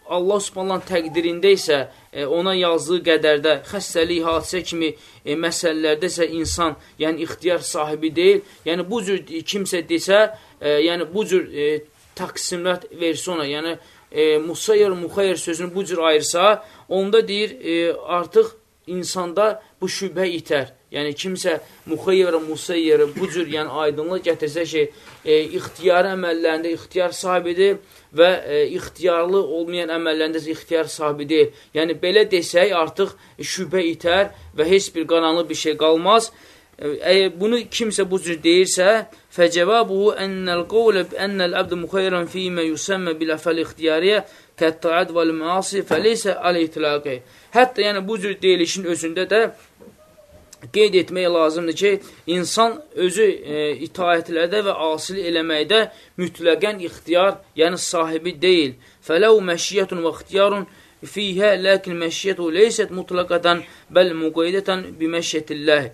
Allah subhanallah təqdirində isə e, ona yazdığı qədərdə xəstəlik, hadisə kimi e, məsələlərdə isə insan, yəni ixtiyar sahibi deyil. Yəni bu cür kimsə desə, e, yəni bu cür e, təqsimlat versə ona, yəni e, musayir, muxayir sözünü bu cür ayırsa, onda deyir e, artıq insanda bu şübhə itər. Yəni kimsə muxayyərə, musayyərə bu cür yəni aydınlıq gətirsə ki, e, ixtiyar əməllərində ixtiyar sahibidir və e, ixtiyarlı olmayan əməllərində ixtiyar sahibi deyil. Yəni, belə desək, artıq şübhə itər və heç bir qaranlıq bir şey qalmaz. E, əgər bunu kimsə bu cür deyirsə, fəcəvabuhu ennəl qovlə ennəl əbdə müxayyərən fīmə yüsəmmə biləfəl ixtiyariyə kəttaət vəl-məasi fəleysə alə-itilaqə. Hətta yəni bu cür deyilişin özündə də qeyd etmək lazımdır ki, insan özü e, itaətlərdə və asil eləməkdə mütləqən ixtiyar, yəni sahibi deyil. Fələv məşiyyətun və ixtiyarun fiyhə, ləkin məşiyyətu leysət mutlaqatan bəl müqeydətən biməşiyyətilləh.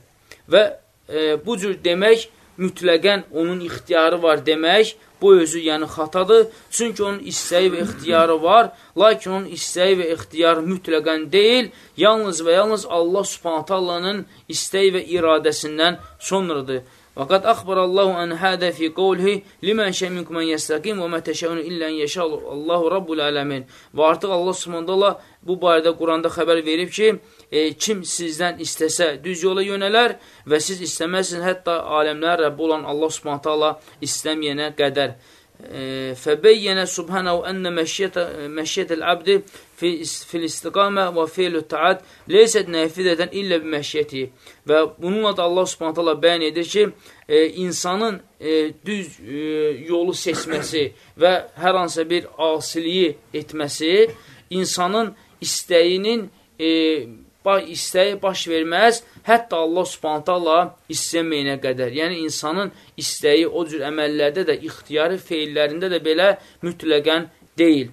Və e, bu cür demək mütləqən onun ixtiyarı var demək, bu özü yəni xatadır. Çünki onun istəyi və ixtiyarı var, lakin onun istəyi və ixtiyarı mütləqən deyil, yalnız və yalnız Allah subhanət Allah'ın istəyi və iradəsindən sonradır. وقد أخبر الله عن هذا في قوله لمن شاء منكم أن يستقيم وما تشاءون إلا أن يشاء الله رب العالمين və artıq Allah Subhanahu bu barədə Quranda xəbər verib ki, e, kim sizdən istəsə düz yola yönələr və siz istəməzsiniz hətta aləmlər Rəbbi olan Allah Subhanahu istəməyənə qədər. فبين سبحانه أن مشية, مشية العبد في, في الاستقامة وفعل التعاد ليست نافذة إلا بمشيته və bununla da Allah subhanət hala bəyan edir ki, e, insanın e, düz e, yolu seçməsi və hər hansısa bir asiliyi etməsi insanın istəyinin e, istəyi baş verməz, hətta Allah subhanətə Allah istəməyinə qədər. Yəni, insanın istəyi o cür əməllərdə də, ixtiyarı feillərində də belə mütləqən deyil.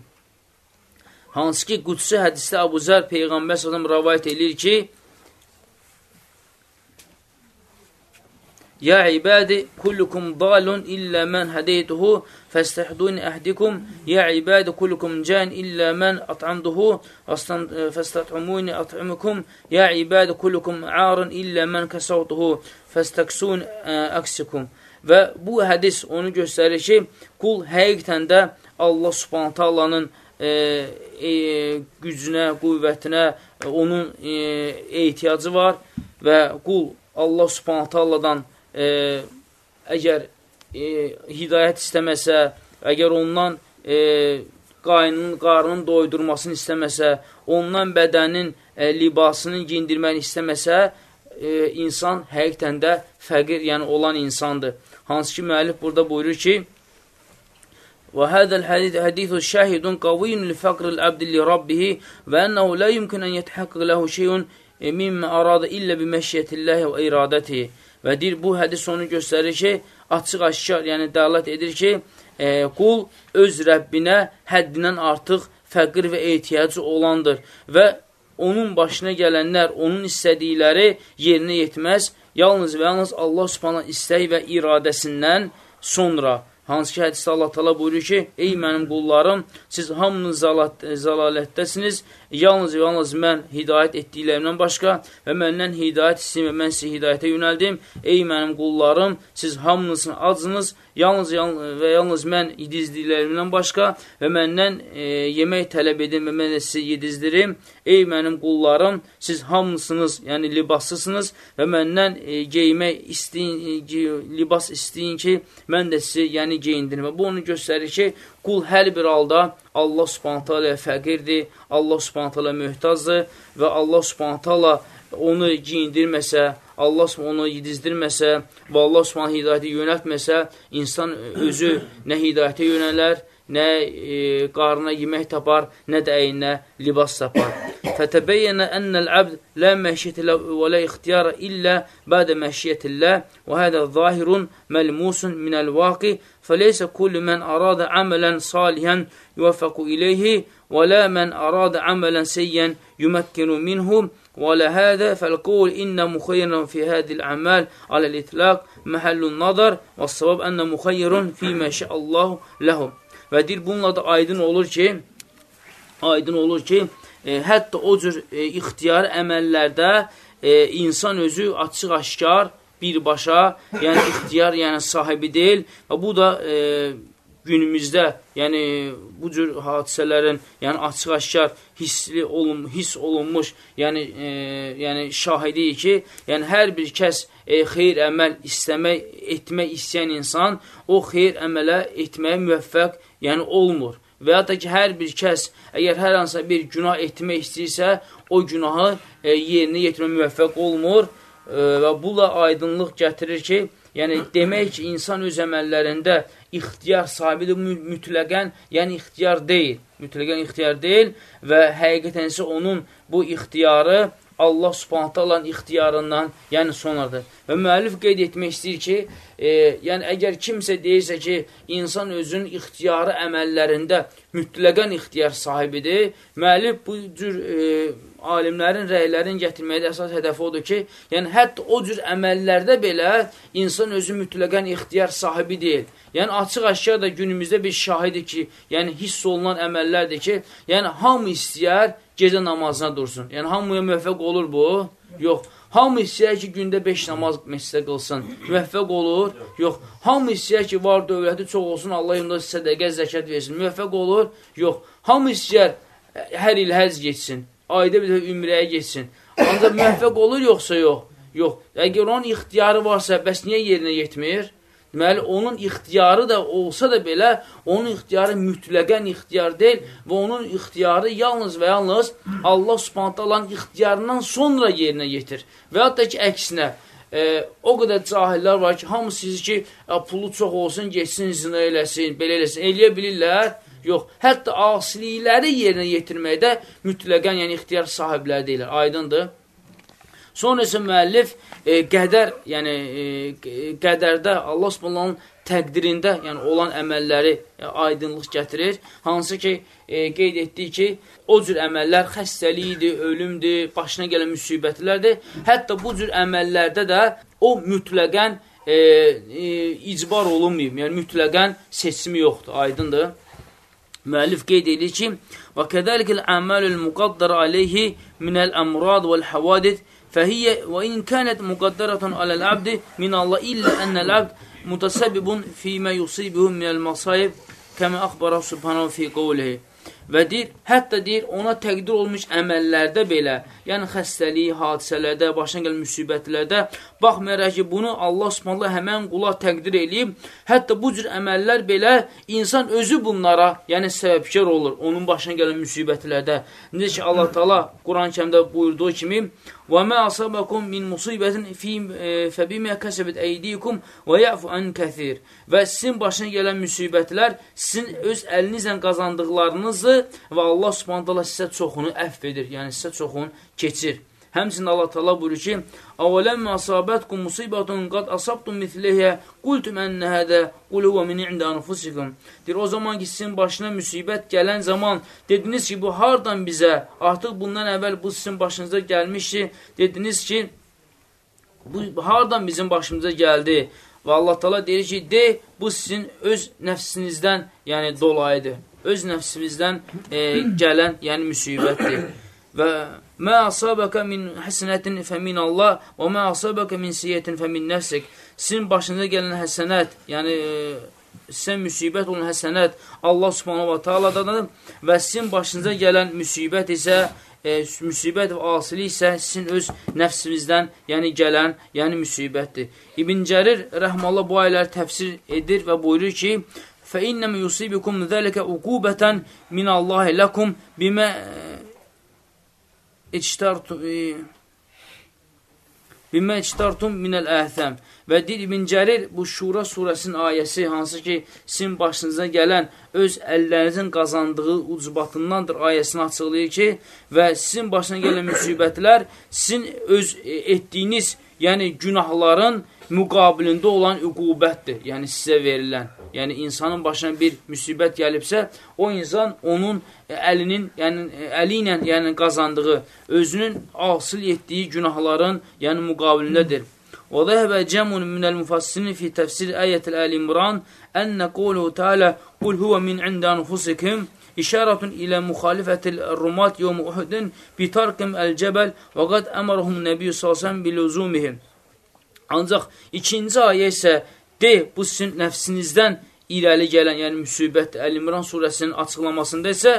Hansı ki, qudsi hədisdə Abu Zər Peyğəmbər sələm rəvayət edir ki, Ya ibadi kullukum dalun illa men hedeytuhu festehduni ehdikum ya ibadi kullukum can illa men at'amduhu festet'umuni at'imukum ya ibadi kullukum arun illa men kasavtuhu festeksun aksikum və bu hədis onu göstərir ki, qul həqiqətən də Allah subhanətə Allah'ın e, e, gücünə, qüvvətinə, onun e, ehtiyacı var və qul Allah subhanətə Allah'dan e, əgər e, hidayət istəməsə, əgər ondan e, qaynının, qarının doydurmasını istəməsə, ondan bədənin e, libasının giyindirməni istəməsə, e, insan həqiqətən də fəqir, yəni olan insandır. Hansı ki, müəllif burada buyurur ki, وهذا الحديث حديث شاهد قوي لفقر العبد لربه وأنه لا يمكن أن يتحقق له شيء مما أراد إلا بمشية الله وإرادته Və deyir, bu hədis onu göstərir ki, açıq aşkar, yəni dəlat edir ki, e, qul öz Rəbbinə həddindən artıq fəqir və ehtiyacı olandır və onun başına gələnlər, onun istədikləri yerinə yetməz, yalnız və yalnız Allah subhanə istək və iradəsindən sonra Hansı ki, hədisdə Allah tala buyurur ki, ey mənim qullarım, siz hamınız zəlalətdəsiniz, yalnız və yalnız mən hidayət etdiklərimdən başqa və məndən hidayət istəyim və mən sizi hidayətə yönəldim. Ey mənim qullarım, siz hamınızın acınız, yalnız və yalnız mən yedizdiklərimdən başqa və məndən e, yemək tələb edin və mən sizi yedizdirim. Ey mənim qullarım, siz hamısınız, yəni libassısınız və məndən e, geymək istəyin, e, libas istəyin ki, mən də sizi yəni bədəni geyindirir və bu onu göstərir ki, qul hər bir halda Allah subhanətə alə fəqirdir, Allah subhanətə alə möhtazdır və Allah subhanətə alə onu giyindirməsə, Allah onu yedizdirməsə və Allah subhanətə hidayəti yönətməsə, insan özü nə hidayətə yönələr, nə e, qarına yemək tapar, nə də əyninə libas tapar. Fətəbəyyənə ənəl əbd lə məşiyyətə və lə ixtiyara illə bədə məşiyyətillə və hədə zahirun məlmusun minəl vaqi Fəleysə kullu mən arada əmələn salihən yuvəffəqu ileyhi və la mən arada əmələn seyyən yuməkkinu minhum və la hədə fəlqul innə muxeyrən fi hədil əməl aləl itlaq məhəllun nadar və səbəb ənə muxeyrun fi məşə Allahu ləhum. Və deyir, bununla da aydın olur ki, aydın olur ki, e, hətta o cür e, ixtiyar əməllərdə e, insan özü açıq-aşkar birbaşa, yəni ixtiyar, yəni sahibi deyil və bu da e, günümüzdə, yəni bu cür hadisələrin, yəni açıq-aşkar hissli olun, hiss olunmuş, yəni e, yəni şahidiyik ki, yəni hər bir kəs e, xeyir əməl istəmək, etmək istəyən insan o xeyir əmələ etməyə müvəffəq yəni olmur. Və ya da ki, hər bir kəs əgər hər hansısa bir günah etmək istəyirsə, o günahı e, yerinə yetirmə müvəffəq olmur və bu da aydınlıq gətirir ki, yəni demək ki, insan öz əməllərində ixtiyar sahibidir mütləqən, yəni ixtiyar deyil, mütləqən ixtiyar deyil və həqiqətən isə onun bu ixtiyarı Allah subhanət alanın ixtiyarından, yəni sonradır. Və müəllif qeyd etmək istəyir ki, e, yəni əgər kimsə deyirsə ki, insan özünün ixtiyarı əməllərində mütləqən ixtiyar sahibidir, müəllif bu cür e, alimlərin rəylərini gətirməkdə əsas hədəfi odur ki, yəni hətta o cür əməllərdə belə insan özü mütləqən ixtiyar sahibi deyil. Yəni açıq aşkar da günümüzdə bir şahidir ki, yəni hiss olunan əməllərdir ki, yəni hamı istəyər gecə namazına dursun. Yəni, hamıya müvəffəq olur bu? Yox. Hamı istəyər ki, gündə 5 namaz məsələ qılsın. Müvəffəq olur? Yox. Hamı istəyər ki, var dövləti çox olsun, Allah yolunda sədəqə, zəkat versin. Müvəffəq olur? Yox. Hamı istəyər hər il həz geçsin. Ayda bir də ümrəyə geçsin. Ancaq müvəffəq olur yoxsa yox? Yox. Əgər onun ixtiyarı varsa, bəs niyə yerinə yetmir? Deməli, onun ixtiyarı da olsa da belə, onun ixtiyarı mütləqən ixtiyar deyil və onun ixtiyarı yalnız və yalnız Allah subhanətə alan ixtiyarından sonra yerinə yetir. Və hətta ki, əksinə, e, o qədər cahillər var ki, hamı sizi ki, pulu çox olsun, geçsin, zina eləsin, belə eləsin, eləyə bilirlər. Yox, hətta asilikləri yerinə yetirməkdə mütləqən, yəni ixtiyar sahibləri deyilər, aydındır. Sonra isə müəllif e, qədər, yəni e, qədərdə Allah Subhanahu təqdirində, yəni olan əməlləri e, aydınlıq gətirir. Hansı ki, e, qeyd etdik ki, o cür əməllər xəstəlikdir, ölümdür, başına gələn müsibətlərdir. Hətta bu cür əməllərdə də o mütləqən e, e, icbar olunmayıb, yəni mütləqən seçimi yoxdur, aydındır. Müəllif qeyd edir ki, və kədəlikəl əməlül müqaddar aleyhi minəl əmrad vəl havadid فهي وإن كانت مقدرة على العبد من الله إلا أن العبد متسبب فيما يصيبه من المصائب كما أخبر سبحانه في قوله Və deyir, hətta deyir, ona təqdir olmuş əməllərdə belə, yəni xəstəlik, hadisələrdə, başına gələn müsibətlərdə, baxmayaraq ki, bunu Allah subhanallah həmən qula təqdir eləyib, hətta bu cür əməllər belə insan özü bunlara, yəni səbəbkar olur, onun başına gələn müsibətlərdə. Necə ki, Allah taala Quran-ı kərimdə buyurduğu kimi, وَمَا أَصَبَكُمْ مِنْ مُصِيبَةٍ فَبِمَا كَسَبَتْ أَيْدِيكُمْ وَيَعْفُ عَنْ كَثِيرٍ Və sizin başına gələn müsibətlər sizin öz əlinizlə qazandıqlarınızı və Allah subhanət hala sizə çoxunu əfv edir, yəni sizə çoxunu keçir. Həmçinin Allah təala buyurur ki: "Əvələmmə asabətkum musibatun qad asabtum mislihə qultum ennə hədə qul huve min indi anfusikum." Deyir, o zaman ki, sizin başına müsibət gələn zaman dediniz ki, bu hardan bizə? Artıq bundan əvvəl bu sizin başınıza gəlmişdi. Dediniz ki, bu hardan bizim başımıza gəldi? Və Allah təala deyir ki, de, bu sizin öz nəfsinizdən, yəni dolayıdır öz nəfsimizdən e, gələn, yəni müsibətdir. Və mə asabəkə min həsənətin fəmin Allah və mə asabəkə min siyyətin fəmin nəfsik. Sizin başınıza gələn həsənət, yəni e, sizə müsibət olan həsənət Allah subhanahu wa ta'aladadır və sizin başınıza gələn müsibət isə e, müsibət və asilik isə sizin öz nəfsimizdən, yəni gələn, yəni müsibətdir. İbn Cərir rəhmallah bu ayələri təfsir edir və buyurur ki, فإنما يصيبكم ذلك عقوبة من الله لكم بما اجترتم Bimmə içtartum minəl əhtəm. Və deyir İbn Cərir bu Şura surəsinin ayəsi, hansı ki, sizin başınıza gələn öz əllərinizin qazandığı ucbatındandır ayəsini açıqlayır ki, və sizin başına gələn müsibətlər sizin öz etdiyiniz, yəni günahların müqabilində olan üqubətdir, yəni sizə verilən yəni insanın başına bir müsibət gəlibsə, o insan onun əlinin, yəni əli ilə yəni qazandığı, özünün asıl etdiyi günahların, yəni müqabilindədir. Və zəhəbə cəmun minəl müfassinin fi təfsir ayətil Əl-İmran ənə qoluhu teala qul huvə min ində anfusikum işaratun ilə müxalifətil rumat yevmi uhudin bitarqim əl-cəbəl və qad əmərhum nəbiyyü salsəm biluzumihim. Ancaq ikinci ayə isə De, bu sizin nəfsinizdən irəli gələn, yəni müsibət Əl-İmran surəsinin açıqlamasında isə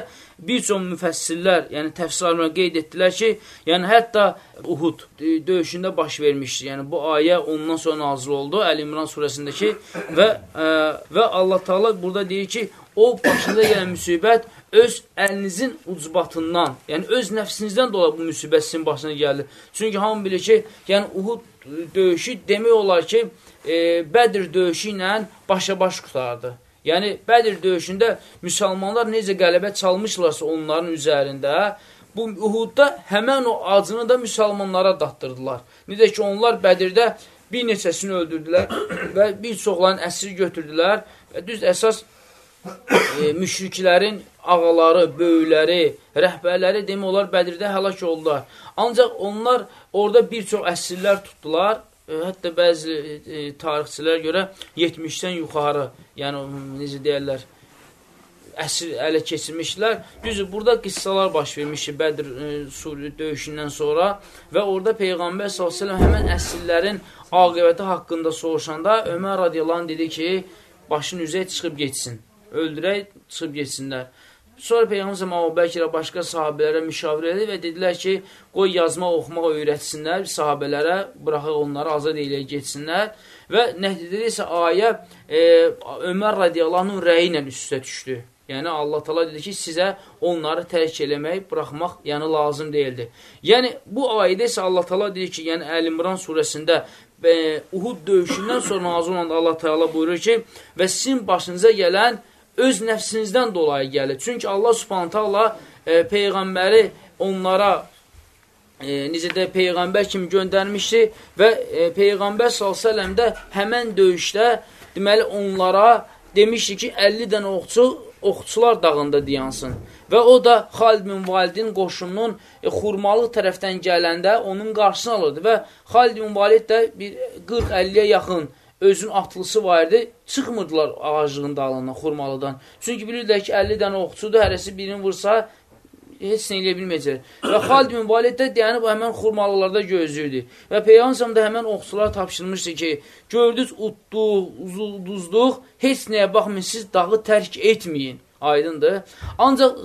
bir çox müfəssirlər, yəni təfsir alimlər qeyd etdilər ki, yəni hətta Uhud döyüşündə baş vermişdir. Yəni bu ayə ondan sonra nazil oldu Əl-İmran surəsindəki və ə, və Allah Taala burada deyir ki, o başınıza gələn müsibət öz əlinizin ucbatından, yəni öz nəfsinizdən dolayı bu müsibət sizin başına gəldi. Çünki hamı bilir ki, yəni Uhud döyüşü demək olar ki, e, Bədir döyüşü ilə başa-baş qutardı. Yəni, Bədir döyüşündə müsəlmanlar necə qələbə çalmışlarsa onların üzərində, bu Uhudda həmən o acını da müsəlmanlara datdırdılar. Necə ki, onlar Bədirdə bir neçəsini öldürdülər və bir çoxlarını əsir götürdülər və düz əsas e, müşriklərin ağaları, böyükləri, rəhbərləri demək olar Bədirdə həlak oldular. Ancaq onlar orada bir çox əsirlər tutdular. E, hətta bəzi e, tarixçilər görə 70-dən yuxarı, yəni necə deyərlər, əsir ələ keçirmişlər. Düzdür, burada qıssalar baş vermişdir Bədir e, suri döyüşündən sonra və orada Peyğəmbər s.ə.v həmən əsirlərin aqibəti haqqında soruşanda Ömər radiyallahu anh dedi ki, başın üzəyə çıxıb geçsin, öldürək, çıxıb geçsinlər. Sonra Peyğəmbər Əbu Bəkirə başqa sahabələrə müşavirə edir və dedilər ki, qoy yazmaq, oxumaq öyrətsinlər sahabələrə, buraxaq onları azad eləyək getsinlər. Və isə ayə e, Ömər radiyallahu rəyi ilə üstə düşdü. Yəni Allah Taala dedi ki, sizə onları tərk eləmək, buraxmaq, yəni lazım deyildi. Yəni bu ayədə isə Allah Taala deyir ki, yəni Əl-İmran surəsində və Uhud döyüşündən sonra nazil olan Allah Taala buyurur ki, və sizin başınıza gələn öz nəfsinizdən dolayı gəlir. Çünki Allah Subhanahu taala e, peyğəmbəri onlara e, necə də peyğəmbər kimi göndərmişdi və e, peyğəmbər əleyhi də həmən döyüşdə deməli onlara demişdi ki, 50 dənə oxçu Oxçular dağında diyansın. Və o da Xalid bin Validin qoşununun e, xurmalıq tərəfdən gələndə onun qarşısını alırdı və Xalid bin Valid də bir 40-50-yə yaxın özün atlısı var idi, çıxmırdılar ağaclığın dalından, xurmalıdan. Çünki bilirlər ki, 50 dənə oxçudur, hərəsi birini vursa heç nə eləyə bilməyəcək. Və Xalid bin Valid də dayanıb həmən xurmalıqlarda gözləyirdi. Və Peyğəmbər də həmən oxçulara tapşırmışdı ki, gördünüz udduq, uzuduzduq, heç nəyə baxmayın, siz dağı tərk etməyin. Aydındır. Ancaq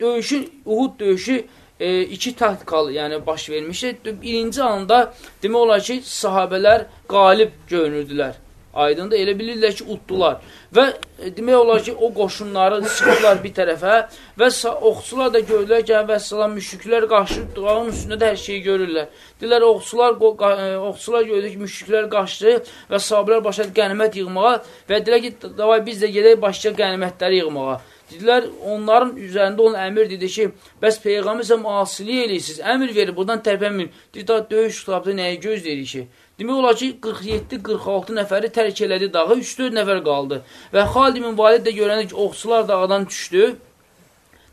döyüşün, Uhud döyüşü e, iki taktikalı, yəni baş vermişdi. Birinci anda demək olar ki, sahabələr qalib görünürdülər. Aydındır, elə bilirlər ki, utdular. Və e, demək olar ki, o qoşunları çıxırlar bir tərəfə və oxçular da görürlər ki, vəssalam, müşriklər qaçıb, dağın üstündə də hər şeyi görürlər. Deyirlər, oxçular, e, oxçular gördü ki, müşriklər qaçdı və sahabələr başladı qənimət yığmağa və deyirlər ki, davay biz də gedək başqa qənimətləri yığmağa. Dedilər, onların üzərində olan əmir dedi ki, bəs Peyğəmbər isə müasiliyə eləyirsiniz, əmir verir, buradan tərpənmir. Dedi, döyüş kitabda nəyi gözləyir ki? Demək olar ki, 47-46 nəfəri tərk elədi dağı, 3-4 nəfər qaldı. Və Xalid ibn Valid də görəndə ki, oxçular dağdan düşdü.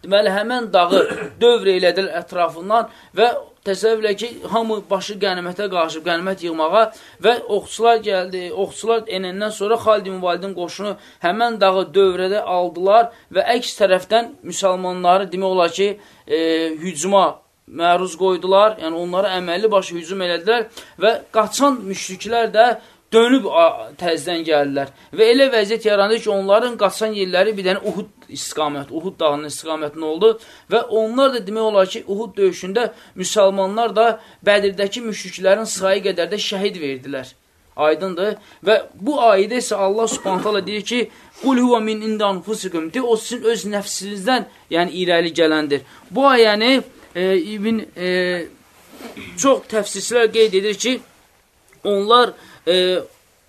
Deməli, həmən dağı dövr elədilər ətrafından və təsəvvürlə ki, hamı başı qənimətə qarşı qənimət yığmağa və oxçular gəldi. Oxçular enəndən sonra Xalid ibn Validin qoşunu həmən dağı dövrədə aldılar və əks tərəfdən müsəlmanları demək olar ki, e, hücuma məruz qoydular, yəni onlara əməlli başı hücum elədilər və qaçan müşriklər də dönüb təzdən gəldilər. Və elə vəziyyət yarandı ki, onların qaçan yerləri bir dənə Uhud istiqamət, Uhud dağının istiqamətində oldu və onlar da demək olar ki, Uhud döyüşündə müsəlmanlar da Bədirdəki müşriklərin sayı qədər də şəhid verdilər. Aydındır. Və bu ayədə isə Allah Subhanahu deyir ki: "Qul huve min indanfusikum." De o sizin öz nəfsinizdən, yəni irəli gələndir. Bu ayəni e, İbn e, çox təfsirçilər qeyd edir ki, onlar e,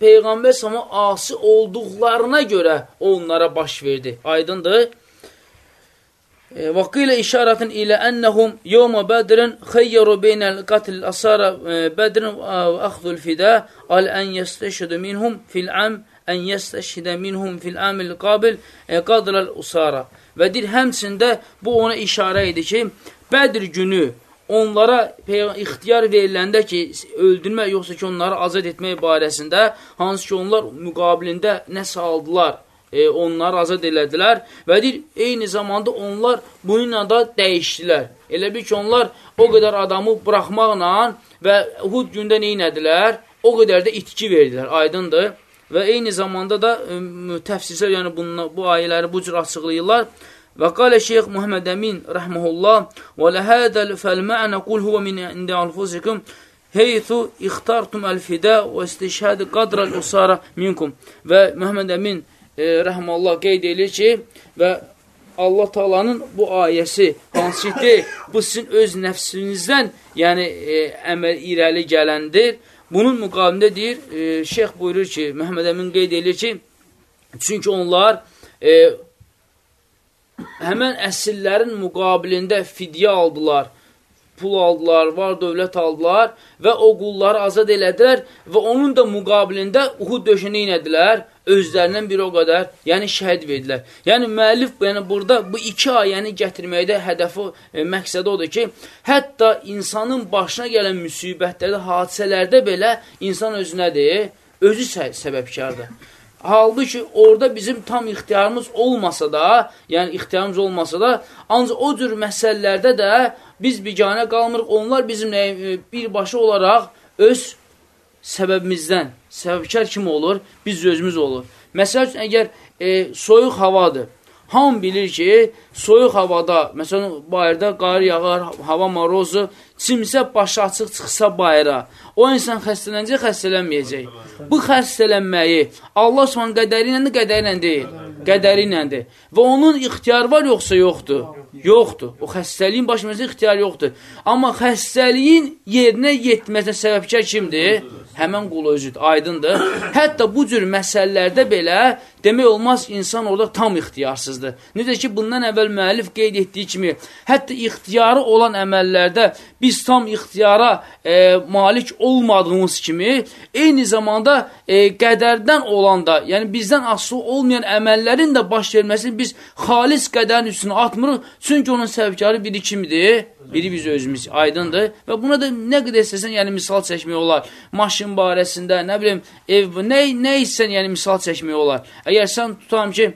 Peyğəmbər sama asi olduqlarına görə onlara baş verdi. Aydındır? Və qilə işarətin ilə ənəhum yevmə bədrin xeyyaru beynəl qatl asara bədrin və əxzul fidə al ən yəstəşidə minhum fil əm ən yəstəşidə minhum fil əmil qabil qadrəl usara. Və dir həmçində bu ona işarə idi ki, Bədir günü onlara ixtiyar veriləndə ki, öldürmək yoxsa ki, onları azad etmək barəsində, hansı ki, onlar müqabilində nəsə aldılar, e, onları azad elədilər və deyir, eyni zamanda onlar bununla da dəyişdilər. Elə bir ki, onlar o qədər adamı buraxmaqla və Hud gündə neynədilər? O qədər də itki verdilər, aydındır. Və eyni zamanda da e, təfsirlər, yəni bununla, bu ayələri bu cür açıqlayırlar. Və qalə Şeyx Muhammed Əmin rəhməhullah və ləhədəl fəl-mə'nə qul huvə min indi alfuzikum heythu ixtartum əl-fidə və istişhədi qadral usara minkum. Və Muhammed Əmin e, rəhməllah qeyd edir ki, və Allah Taalanın bu ayəsi hansı ki, bu sizin öz nəfsinizdən, yəni e, əməl irəli gələndir. Bunun müqabilində deyir, e, şeyx buyurur ki, Məhəmməd Əmin qeyd edir ki, çünki onlar e, həmən əsillərin müqabilində fidyə aldılar, pul aldılar, var dövlət aldılar və o qulları azad elədilər və onun da müqabilində Uhud döşünü inədilər, özlərindən bir o qədər, yəni şəhid verdilər. Yəni müəllif yəni burada bu iki ayəni gətirməkdə hədəfi, e, məqsədi odur ki, hətta insanın başına gələn müsibətlərdə, hadisələrdə belə insan özünədir, özü səbəbkardır. Halbuki orada bizim tam ixtiyarımız olmasa da, yəni ixtiyarımız olmasa da, ancaq o cür məsələlərdə də biz biganə qalmırıq. Onlar bizim e, birbaşa olaraq öz səbəbimizdən, səbəbkar kim olur? Biz özümüz olur. Məsəl üçün, əgər e, soyuq havadır, Ham bilir ki, soyuq havada, məsələn, bayırda qar yağar, hava marozur, çimsə başı açıq çıxsa bayıra, o insan xəstələnəcək, xəstələnməyəcək. Bu xəstələnməyi Allah Subhanahu qədəri ilə qədəri ilə deyil, qədəri iləndir. Və onun ixtiyarı var yoxsa yoxdur? Yoxdur. O xəstəliyin başımızda ixtiyarı yoxdur. Amma xəstəliyin yerinə yetməsinə səbəbkar kimdir? Həmən qul özüdür, aydındır. Hətta bu cür məsələlərdə belə demək olmaz insan orada tam ixtiyarsızdır. Necə ki, bundan əvvəl müəllif qeyd etdiyi kimi, hətta ixtiyarı olan əməllərdə biz tam ixtiyara e, malik olmadığımız kimi, eyni zamanda e, qədərdən olan da, yəni bizdən asılı olmayan əməllərin də baş verməsini biz xalis qədərin üstünə atmırıq, çünki onun səbəbkarı biri kimdir? Biri biz özümüz, aydındır. Və buna da nə qədər istəsən, yəni misal çəkmək olar. Maşın barəsində, nə bilim, ev, nə, nə istəsən, yəni misal çəkmək olar. Əgər sən tutam ki,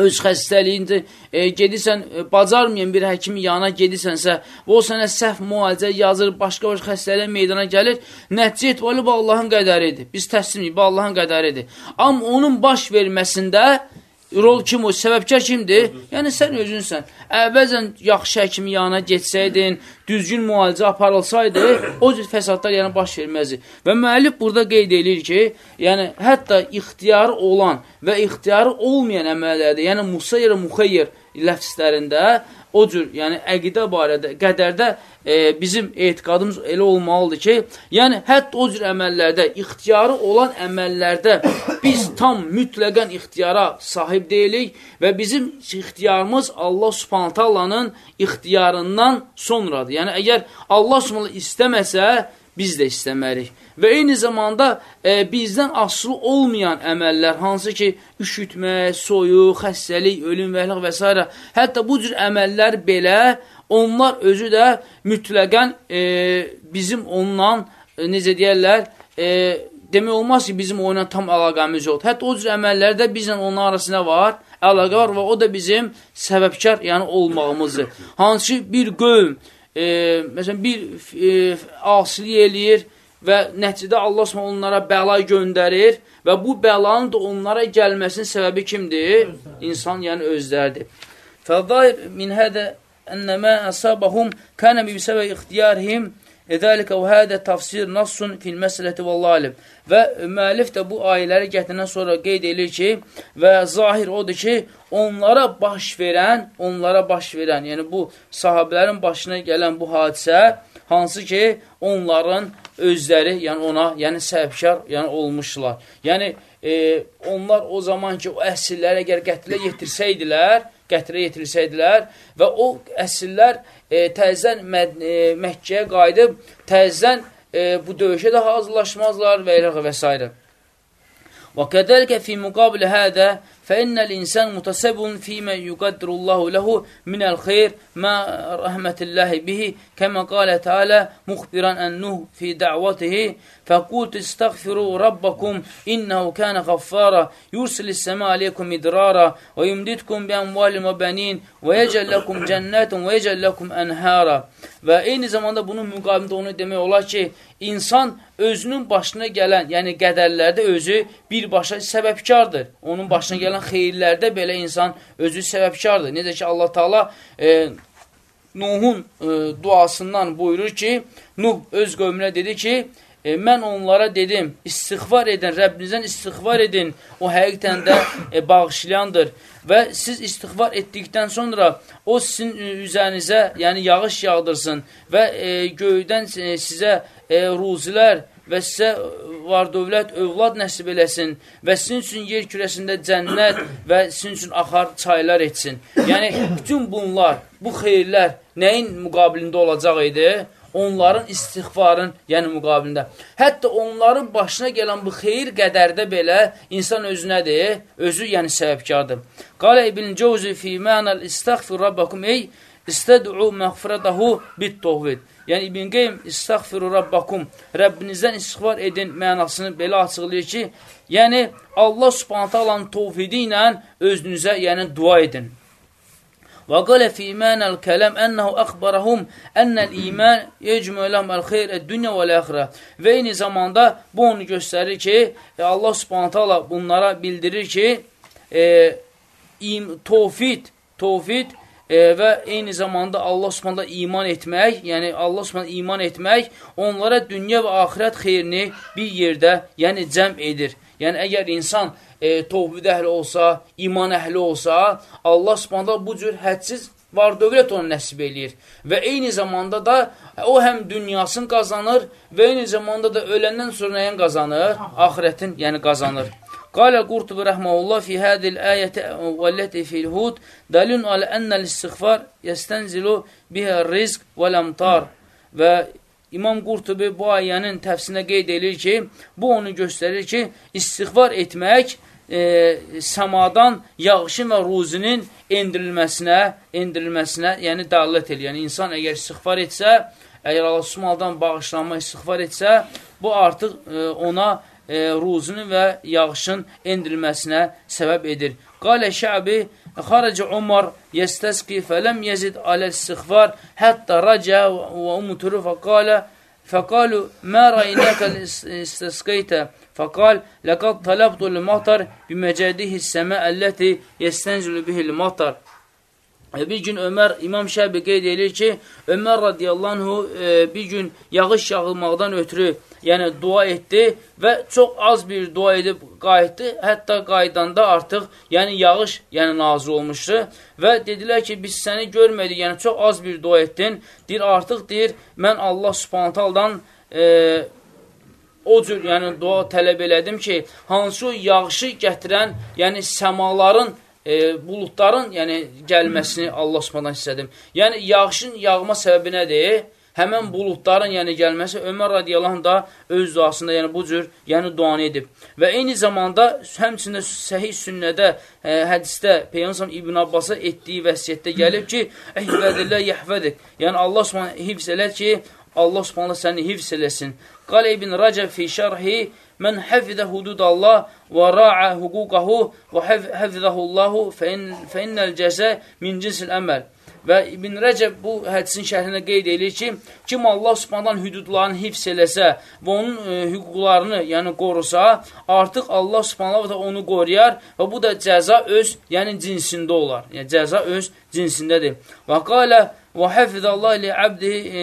öz xəstəliyində e, gedirsən, e, bacarmayan bir həkimin yanına gedirsənsə, o sənə səhv müalicə yazır, başqa-başqa xəstəliyə meydana gəlir, nəticə etibarilə bu Allahın qədəridir. Biz təslimik, bu Allahın qədəridir. Amma onun baş verməsində rol kim o, səbəbkar kimdir? Yəni, sən özünsən. Əvvəlcən yaxşı həkimin yanına geçsəydin, düzgün müalicə aparılsaydı, o cür fəsadlar yəni baş verməzdi. Və müəllif burada qeyd edir ki, yəni hətta ixtiyarı olan və ixtiyarı olmayan əməllərdə, yəni musayir, muxayyir ləfslərində o cür, yəni əqidə barədə, qədərdə e, bizim etiqadımız elə olmalıdır ki, yəni hətta o cür əməllərdə, ixtiyarı olan əməllərdə biz tam mütləqən ixtiyara sahib deyilik və bizim ixtiyarımız Allah subhanətə Allahın ixtiyarından sonradır. Yəni, əgər Allah subhanətə istəməsə, biz də istəmərik. Və eyni zamanda e, bizdən asılı olmayan əməllər, hansı ki, üşütmə, soyuq, xəstəlik, ölüm və və s. Hətta bu cür əməllər belə, onlar özü də mütləqən e, bizim ondan, e, necə deyərlər, e, demək olmaz ki, bizim onunla tam əlaqəmiz yoxdur. Hətta o cür əməllər də bizlə onun arasında var, əlaqə var və o da bizim səbəbkar, yəni olmağımızdır. Hansı ki, bir qövm, e, məsələn, bir e, asili eləyir, və nəticədə Allah s.ə. onlara bəla göndərir və bu bəlanın da onlara gəlməsinin səbəbi kimdir? İnsan, yəni özləridir. Fəzahir min hədə ənəmə əsabəhum kənə bibsəbə ixtiyarihim Edəlikə və hədə tafsir nassun fil məsələti vallah alim. Və müəllif də bu ayələri gətirəndən sonra qeyd edir ki, və zahir odur ki, onlara baş verən, onlara baş verən, yəni bu sahabələrin başına gələn bu hadisə, hansı ki, onların özləri, yəni ona, yəni səhvkar, yəni olmuşlar. Yəni e, onlar o zaman ki, o əsilləri əgər qətilə yetirsəydilər, qətilə yetirsəydilər və o əsillər e, təzən e, Məkkəyə qayıdıb, təzən e, bu döyüşə də hazırlaşmazlar və elə və s. Və qədəlkə fi müqabilə hədə Fəinnəl insan mutasəbun fīmə yuqaddirullahu ləhu minəl xeyr mə rəhmətilləhi bihi kəmə qalə tealə muxbiran ənnuh fi dəvatihi fəqult istəğfiru rabbakum innəhu kənə qaffara yursilis səmə aleykum idrara və yumditkum bi əmvalim və bənin və yəcəlləkum cənnətun və yəcəlləkum ənhəra və eyni zamanda bunun müqavimdə onu demək olar ki, insan özünün başına gələn, yəni qədərlərdə özü birbaşa səbəbkardır. Onun başına gələn xeyirlərdə belə insan özü səbəbkardır. Necə ki, Allah Taala e, Nuhun e, duasından buyurur ki, Nuh öz qövmünə dedi ki, e, mən onlara dedim, istighfar edin, Rəbbinizdən istighfar edin, o həqiqətən də e, bağışlayandır. Və siz istighfar etdikdən sonra o sizin üzərinizə, yəni yağış yağdırsın və e, göydən e, sizə e, ruzilər və sizə var dövlət, övlad nəsib eləsin və sizin üçün yer kürəsində cənnət və sizin üçün axar çaylar etsin. Yəni, bütün bunlar, bu xeyirlər nəyin müqabilində olacaq idi? onların istiğfarın, yəni müqabilində. Hətta onların başına gələn bu xeyir qədərdə belə insan özünədir, özü yəni səbəbkardır. Qalə İbn Cəvzi fi mənəl istəğfir rabbakum ey istəd'u məğfirədahu bit tohvid. Yəni İbn Qeym istəğfiru rabbakum Rəbbinizdən istiğfar edin mənasını belə açıqlayır ki, yəni Allah Subhanahu taalanın tövhidi ilə özünüzə yəni dua edin. Və qalə fi imanəl kələm ənəhu əxbarəhum ənəl iman yecmü ləhum əl-xeyr əd-dünya və l-əxirə. Və eyni zamanda bu onu göstərir ki, e, Allah subhanətə bunlara bildirir ki, e, im, tovfid, tovfid e, və eyni zamanda Allah subhanətə iman etmək, yəni Allah subhanətə iman etmək onlara dünya və axirət xeyrini bir yerdə, yəni cəm edir. Yəni, əgər insan e, tovhid əhli olsa, iman əhli olsa, Allah subhanələ bu cür hədsiz var dövlət onu nəsib eləyir. Və eyni zamanda da o həm dünyasını qazanır və eyni zamanda da öləndən sonra nəyin qazanır? Ahirətin, yəni qazanır. Qalə Qurtubi rəhməhullah fi hədil ayəti vəlləti fil hud dalun alə ennəl istiğfar yəstənzilu bihə rizq vəl-əmtar və İmam Qurtubi bu ayənin təfsirində qeyd edir ki, bu onu göstərir ki, istiğfar etmək e, səmadan yağışın və ruzinin endirilməsinə, endirilməsinə, yəni dəllət edir. Yəni, insan əgər istiğfar etsə, əgər Allah Subhanadan bağışlanma istiğfar etsə, bu artıq e, ona e, ruzunun və yağışın endirilməsinə səbəb edir. Qalə Şəbi Xarəcə Umar yəstəski fələm yezid aləl-istiğfar hətta rəcə və umuturu fəqalə fəqalu mə rəynəkə istəskəytə fəqal ləqad tələbdul matar biməcədihi səmə əlləti yəstənzülü bihil matar Bir gün Ömər, İmam Şəbi qeyd edir ki, Ömər radiyallahu e, bir gün yağış yağılmaqdan ötürü yəni dua etdi və çox az bir dua edib qayıtdı. Hətta qaydanda artıq yəni yağış yəni nazil olmuşdu və dedilər ki, biz səni görmədik, yəni çox az bir dua etdin. Deyir, artıq deyir, mən Allah subhantaldan e, o cür yəni dua tələb elədim ki, hansı yağışı gətirən, yəni səmaların e, buludların yəni gəlməsini Allah Subhanahu istədim. Yəni yağışın yağma səbəbi nədir? həmən buludların yəni gəlməsi Ömər radiyallahu da öz duasında yəni bu cür yəni duanı edib. Və eyni zamanda həmçində səhih sünnədə ə, hədisdə Peyğəmbər İbn Abbasa etdiyi vəsiyyətdə gəlib ki, əhvədillah yəhvədik. Yəni Allah Subhanahu hifz elər ki, Allah Subhanahu səni hifz eləsin. Qal İbn Rəcəb fi şərhi Mən həfizə hududallah və ra'a hüquqahu və həfizəhullahu fə innəl cəzə min cinsil əməl. Və İbn Rəcəb bu hədisin şərhində qeyd edir ki, kim Allah subhandan hüdudlarını hifz eləsə və onun e, hüquqlarını yəni qorusa, artıq Allah subhanallah da onu qoruyar və bu da cəza öz yəni cinsində olar. Yəni cəza öz cinsindədir. Və qalə və həfizəllah li abdi e,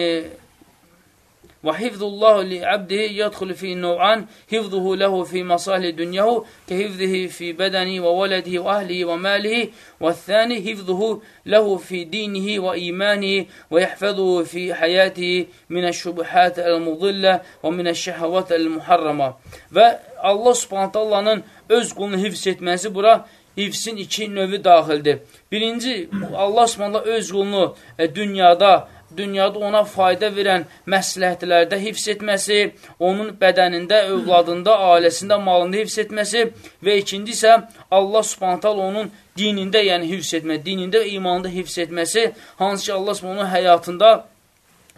Və hifzullahu li abdihi yadxulu fi nov'an hifzuhu lehu fi masahli dünyahu ke hifzihi fi bedeni və vəledihi və ahlihi və malihi və thani hifzuhu lehu fi dinihi və imanihi və yəhfəzuhu fi həyatihi minəşşubuhat əl-mudillə və minəşşəhəvat əl-muharrama və Allah subhanət Allah'ın öz qulunu hifz etməsi bura hifzin iki növü daxildir. Birinci, Allah subhanət öz qulunu e, dünyada dünyada ona fayda verən məsləhətlərdə hifz etməsi, onun bədənində, övladında, ailəsində, malında hifz etməsi və ikinci isə Allah subhantal onun dinində, yəni hifz etmək, dinində imanında hifz etməsi, hansı ki Allah subhantal onun həyatında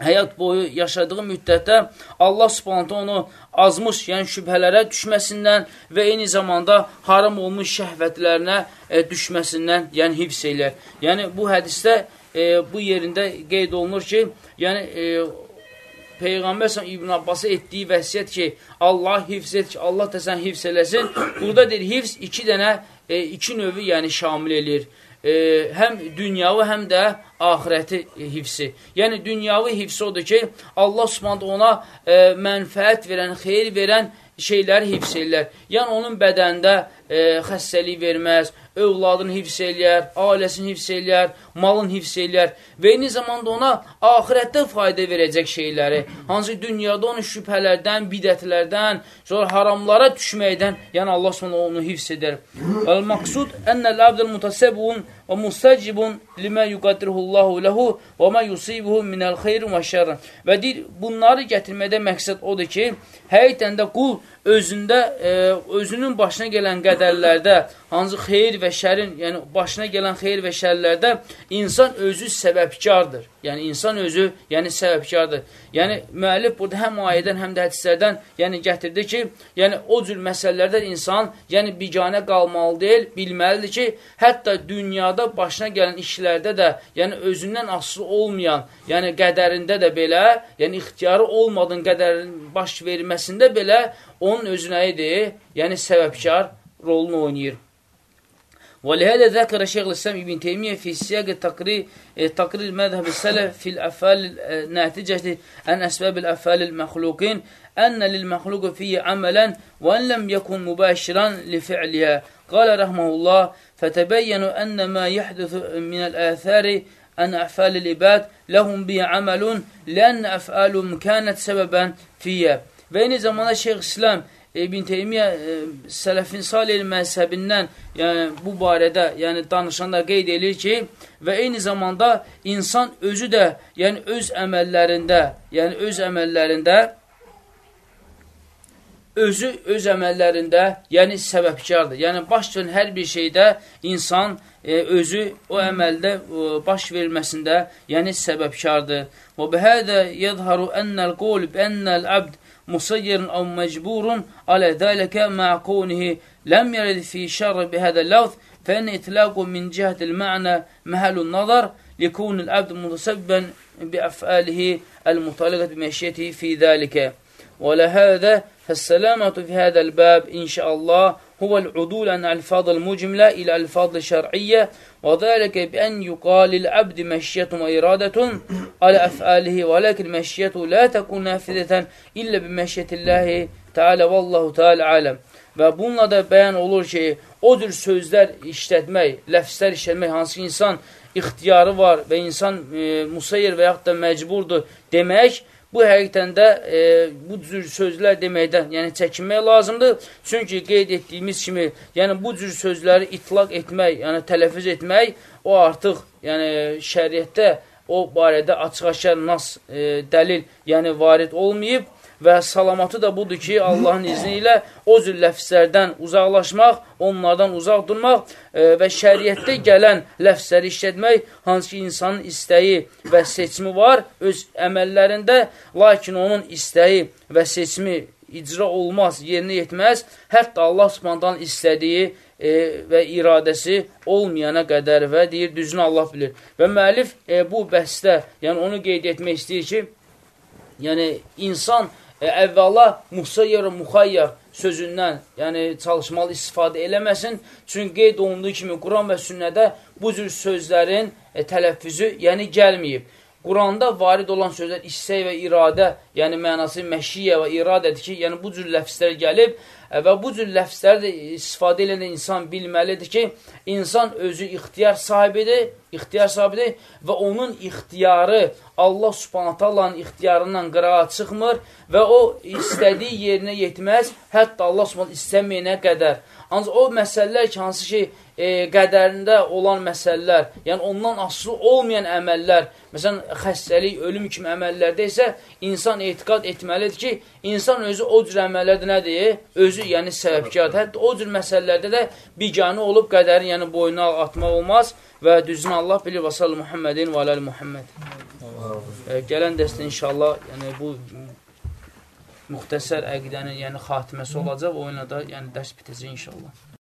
həyat boyu yaşadığı müddətdə Allah subhanətə onu azmış, yəni şübhələrə düşməsindən və eyni zamanda haram olmuş şəhvətlərinə e, düşməsindən, yəni hifz eləyər. Yəni bu hədisdə e, bu yerində qeyd olunur ki, yəni e, Peyğəmbər İbn Abbası etdiyi vəsiyyət ki, Allah hifz et ki, Allah da sən hifz eləsin. Burada deyir, hifz iki dənə, e, iki növü yəni şamil edir. E, həm dünyavi, həm də ahirəti hifsi. Yəni, dünyavi hifsi odur ki, Allah subhanət ona e, mənfəət verən, xeyir verən şeyləri hifz edirlər. Yəni, onun bədəndə e, xəstəlik verməz, övladını hifz eləyər, ailəsini hifz eləyər, malın hifz eləyər və eyni zamanda ona ahirətdə fayda verəcək şeyləri, hansı dünyada onu şübhələrdən, bidətlərdən, sonra haramlara düşməkdən, yəni Allah sonra onu hifz edər. Vəl-məqsud ennəl abdəl mutasəbun və mustəcibun limə yuqadirhullahu ləhu və mə yusibuhu minəl xeyri və şərrən. Və deyir, bunları gətirmədə məqsəd odur ki, həqiqətən də qul özündə, e, özünün başına gələn qədərlərdə, hansı xeyir və şərin, yəni başına gələn xeyir və şərlərdə insan özü səbəbkardır. Yəni, insan özü, yəni səbəbkardır. Yəni, müəllif burada həm ayədən, həm də hədislərdən yəni, gətirdi ki, yəni o cür məsələlərdə insan, yəni biganə qalmalı deyil, bilməlidir ki, hətta dünyada başına gələn işlərdə də, yəni özündən asılı olmayan, yəni qədərində də belə, yəni ixtiyarı olmadığın qədərin baş verməsində belə onun özünə idi, yəni səbəbkar rolunu oynayır. ولهذا ذكر شيخ الإسلام ابن تيمية في سياق تقرير تقرير مذهب السلف في الأفعال الناتجة عن أسباب الأفعال المخلوقين أن للمخلوق فيه عملا وأن لم يكن مباشرا لفعلها. قال رحمه الله فتبينوا أن ما يحدث من الآثار عن أفعال العباد لهم به عمل لأن أفعالهم كانت سببا فيها. eyni zamanda Şeyx İslam İbn Teymiyyə e, sələfin salih məzhəbindən yəni, bu barədə yəni, danışanda qeyd edir ki, və eyni zamanda insan özü də yəni, öz əməllərində, yəni öz əməllərində özü öz əməllərində, yəni səbəbkardır. Yəni baş verən hər bir şeydə insan e, özü o əməldə e, baş verilməsində, yəni səbəbkardır. Və bihədə yəzharu ennəl qulb ennəl abd مسير أو مجبور على ذلك مع كونه لم يرد في شر بهذا اللفظ فإن إطلاقه من جهة المعنى محل النظر لكون العبد متسببا بأفعاله المتعلقة بمشيته في ذلك. ولهذا فالسلامة في هذا الباب إن شاء الله هو العدول عن الفاظ المجملة إلى الفاظ الشرعية Və zəlikə bi an yuqalil abd məşyiyyətun və iradətun ala af'alihi və lakin məşyiyyətu la takun nafizatan illa bi məşyiyyətillahi taala vallahu taala alam. Və bununla da bəyan olur ki, o cür sözlər işlətmək, ləfslər işlətmək hansı insan ixtiyarı var və insan e, musayir və yaxud da məcburdur demək Bu həqiqətən də e, bu cür sözlər deməkdən, yəni çəkinmək lazımdır. Çünki qeyd etdiyimiz kimi, yəni bu cür sözləri itlaq etmək, yəni tələffüz etmək, o artıq yəni şəriətdə o barədə açıq-aşkar nas e, dəlil, yəni varid olmayıb və salamatı da budur ki, Allahın izni ilə o cür ləfslərdən uzaqlaşmaq, onlardan uzaq durmaq e, və şəriətdə gələn ləfsləri işlətmək, hansı ki, insanın istəyi və seçimi var öz əməllərində, lakin onun istəyi və seçimi icra olmaz, yerinə yetməz, hətta Allah subhandan istədiyi e, və iradəsi olmayana qədər və deyir, düzünü Allah bilir. Və müəllif e, bu bəhsdə, yəni onu qeyd etmək istəyir ki, yəni insan əvvəla musayyar muxayyar sözündən, yəni çalışmalı istifadə eləməsin. Çünki qeyd olunduğu kimi Quran və sünnədə bu cür sözlərin e, tələffüzü, yəni gəlməyib. Quranda varid olan sözlər istək və iradə, yəni mənası məşiyyə və iradədir ki, yəni bu cür ləfslər gəlib və bu cür ləfsləri də istifadə edən insan bilməlidir ki, insan özü ixtiyar sahibidir, ixtiyar sahibidir və onun ixtiyarı Allah subhanətə Allahın ixtiyarından qırağa çıxmır və o istədiyi yerinə yetməz, hətta Allah subhanət istəməyənə qədər. Ancaq o məsələlər ki, hansı ki, e, qədərində olan məsələlər, yəni ondan asılı olmayan əməllər, məsələn, xəstəlik, ölüm kimi əməllərdə isə insan etiqat etməlidir ki, insan özü o cür əməllərdə nədir? Özü, yəni səbəbkardır. Hətta o cür məsələlərdə də biganı olub qədərin, yəni boyuna atmaq olmaz və düzünü Allah bilir və sallı Muhammedin və aləl Muhammed. E, gələn dəstə inşallah, yəni bu müxtəsər əqidənin yəni xatiməsi olacaq, o ilə də yəni dərs bitəcək inşallah.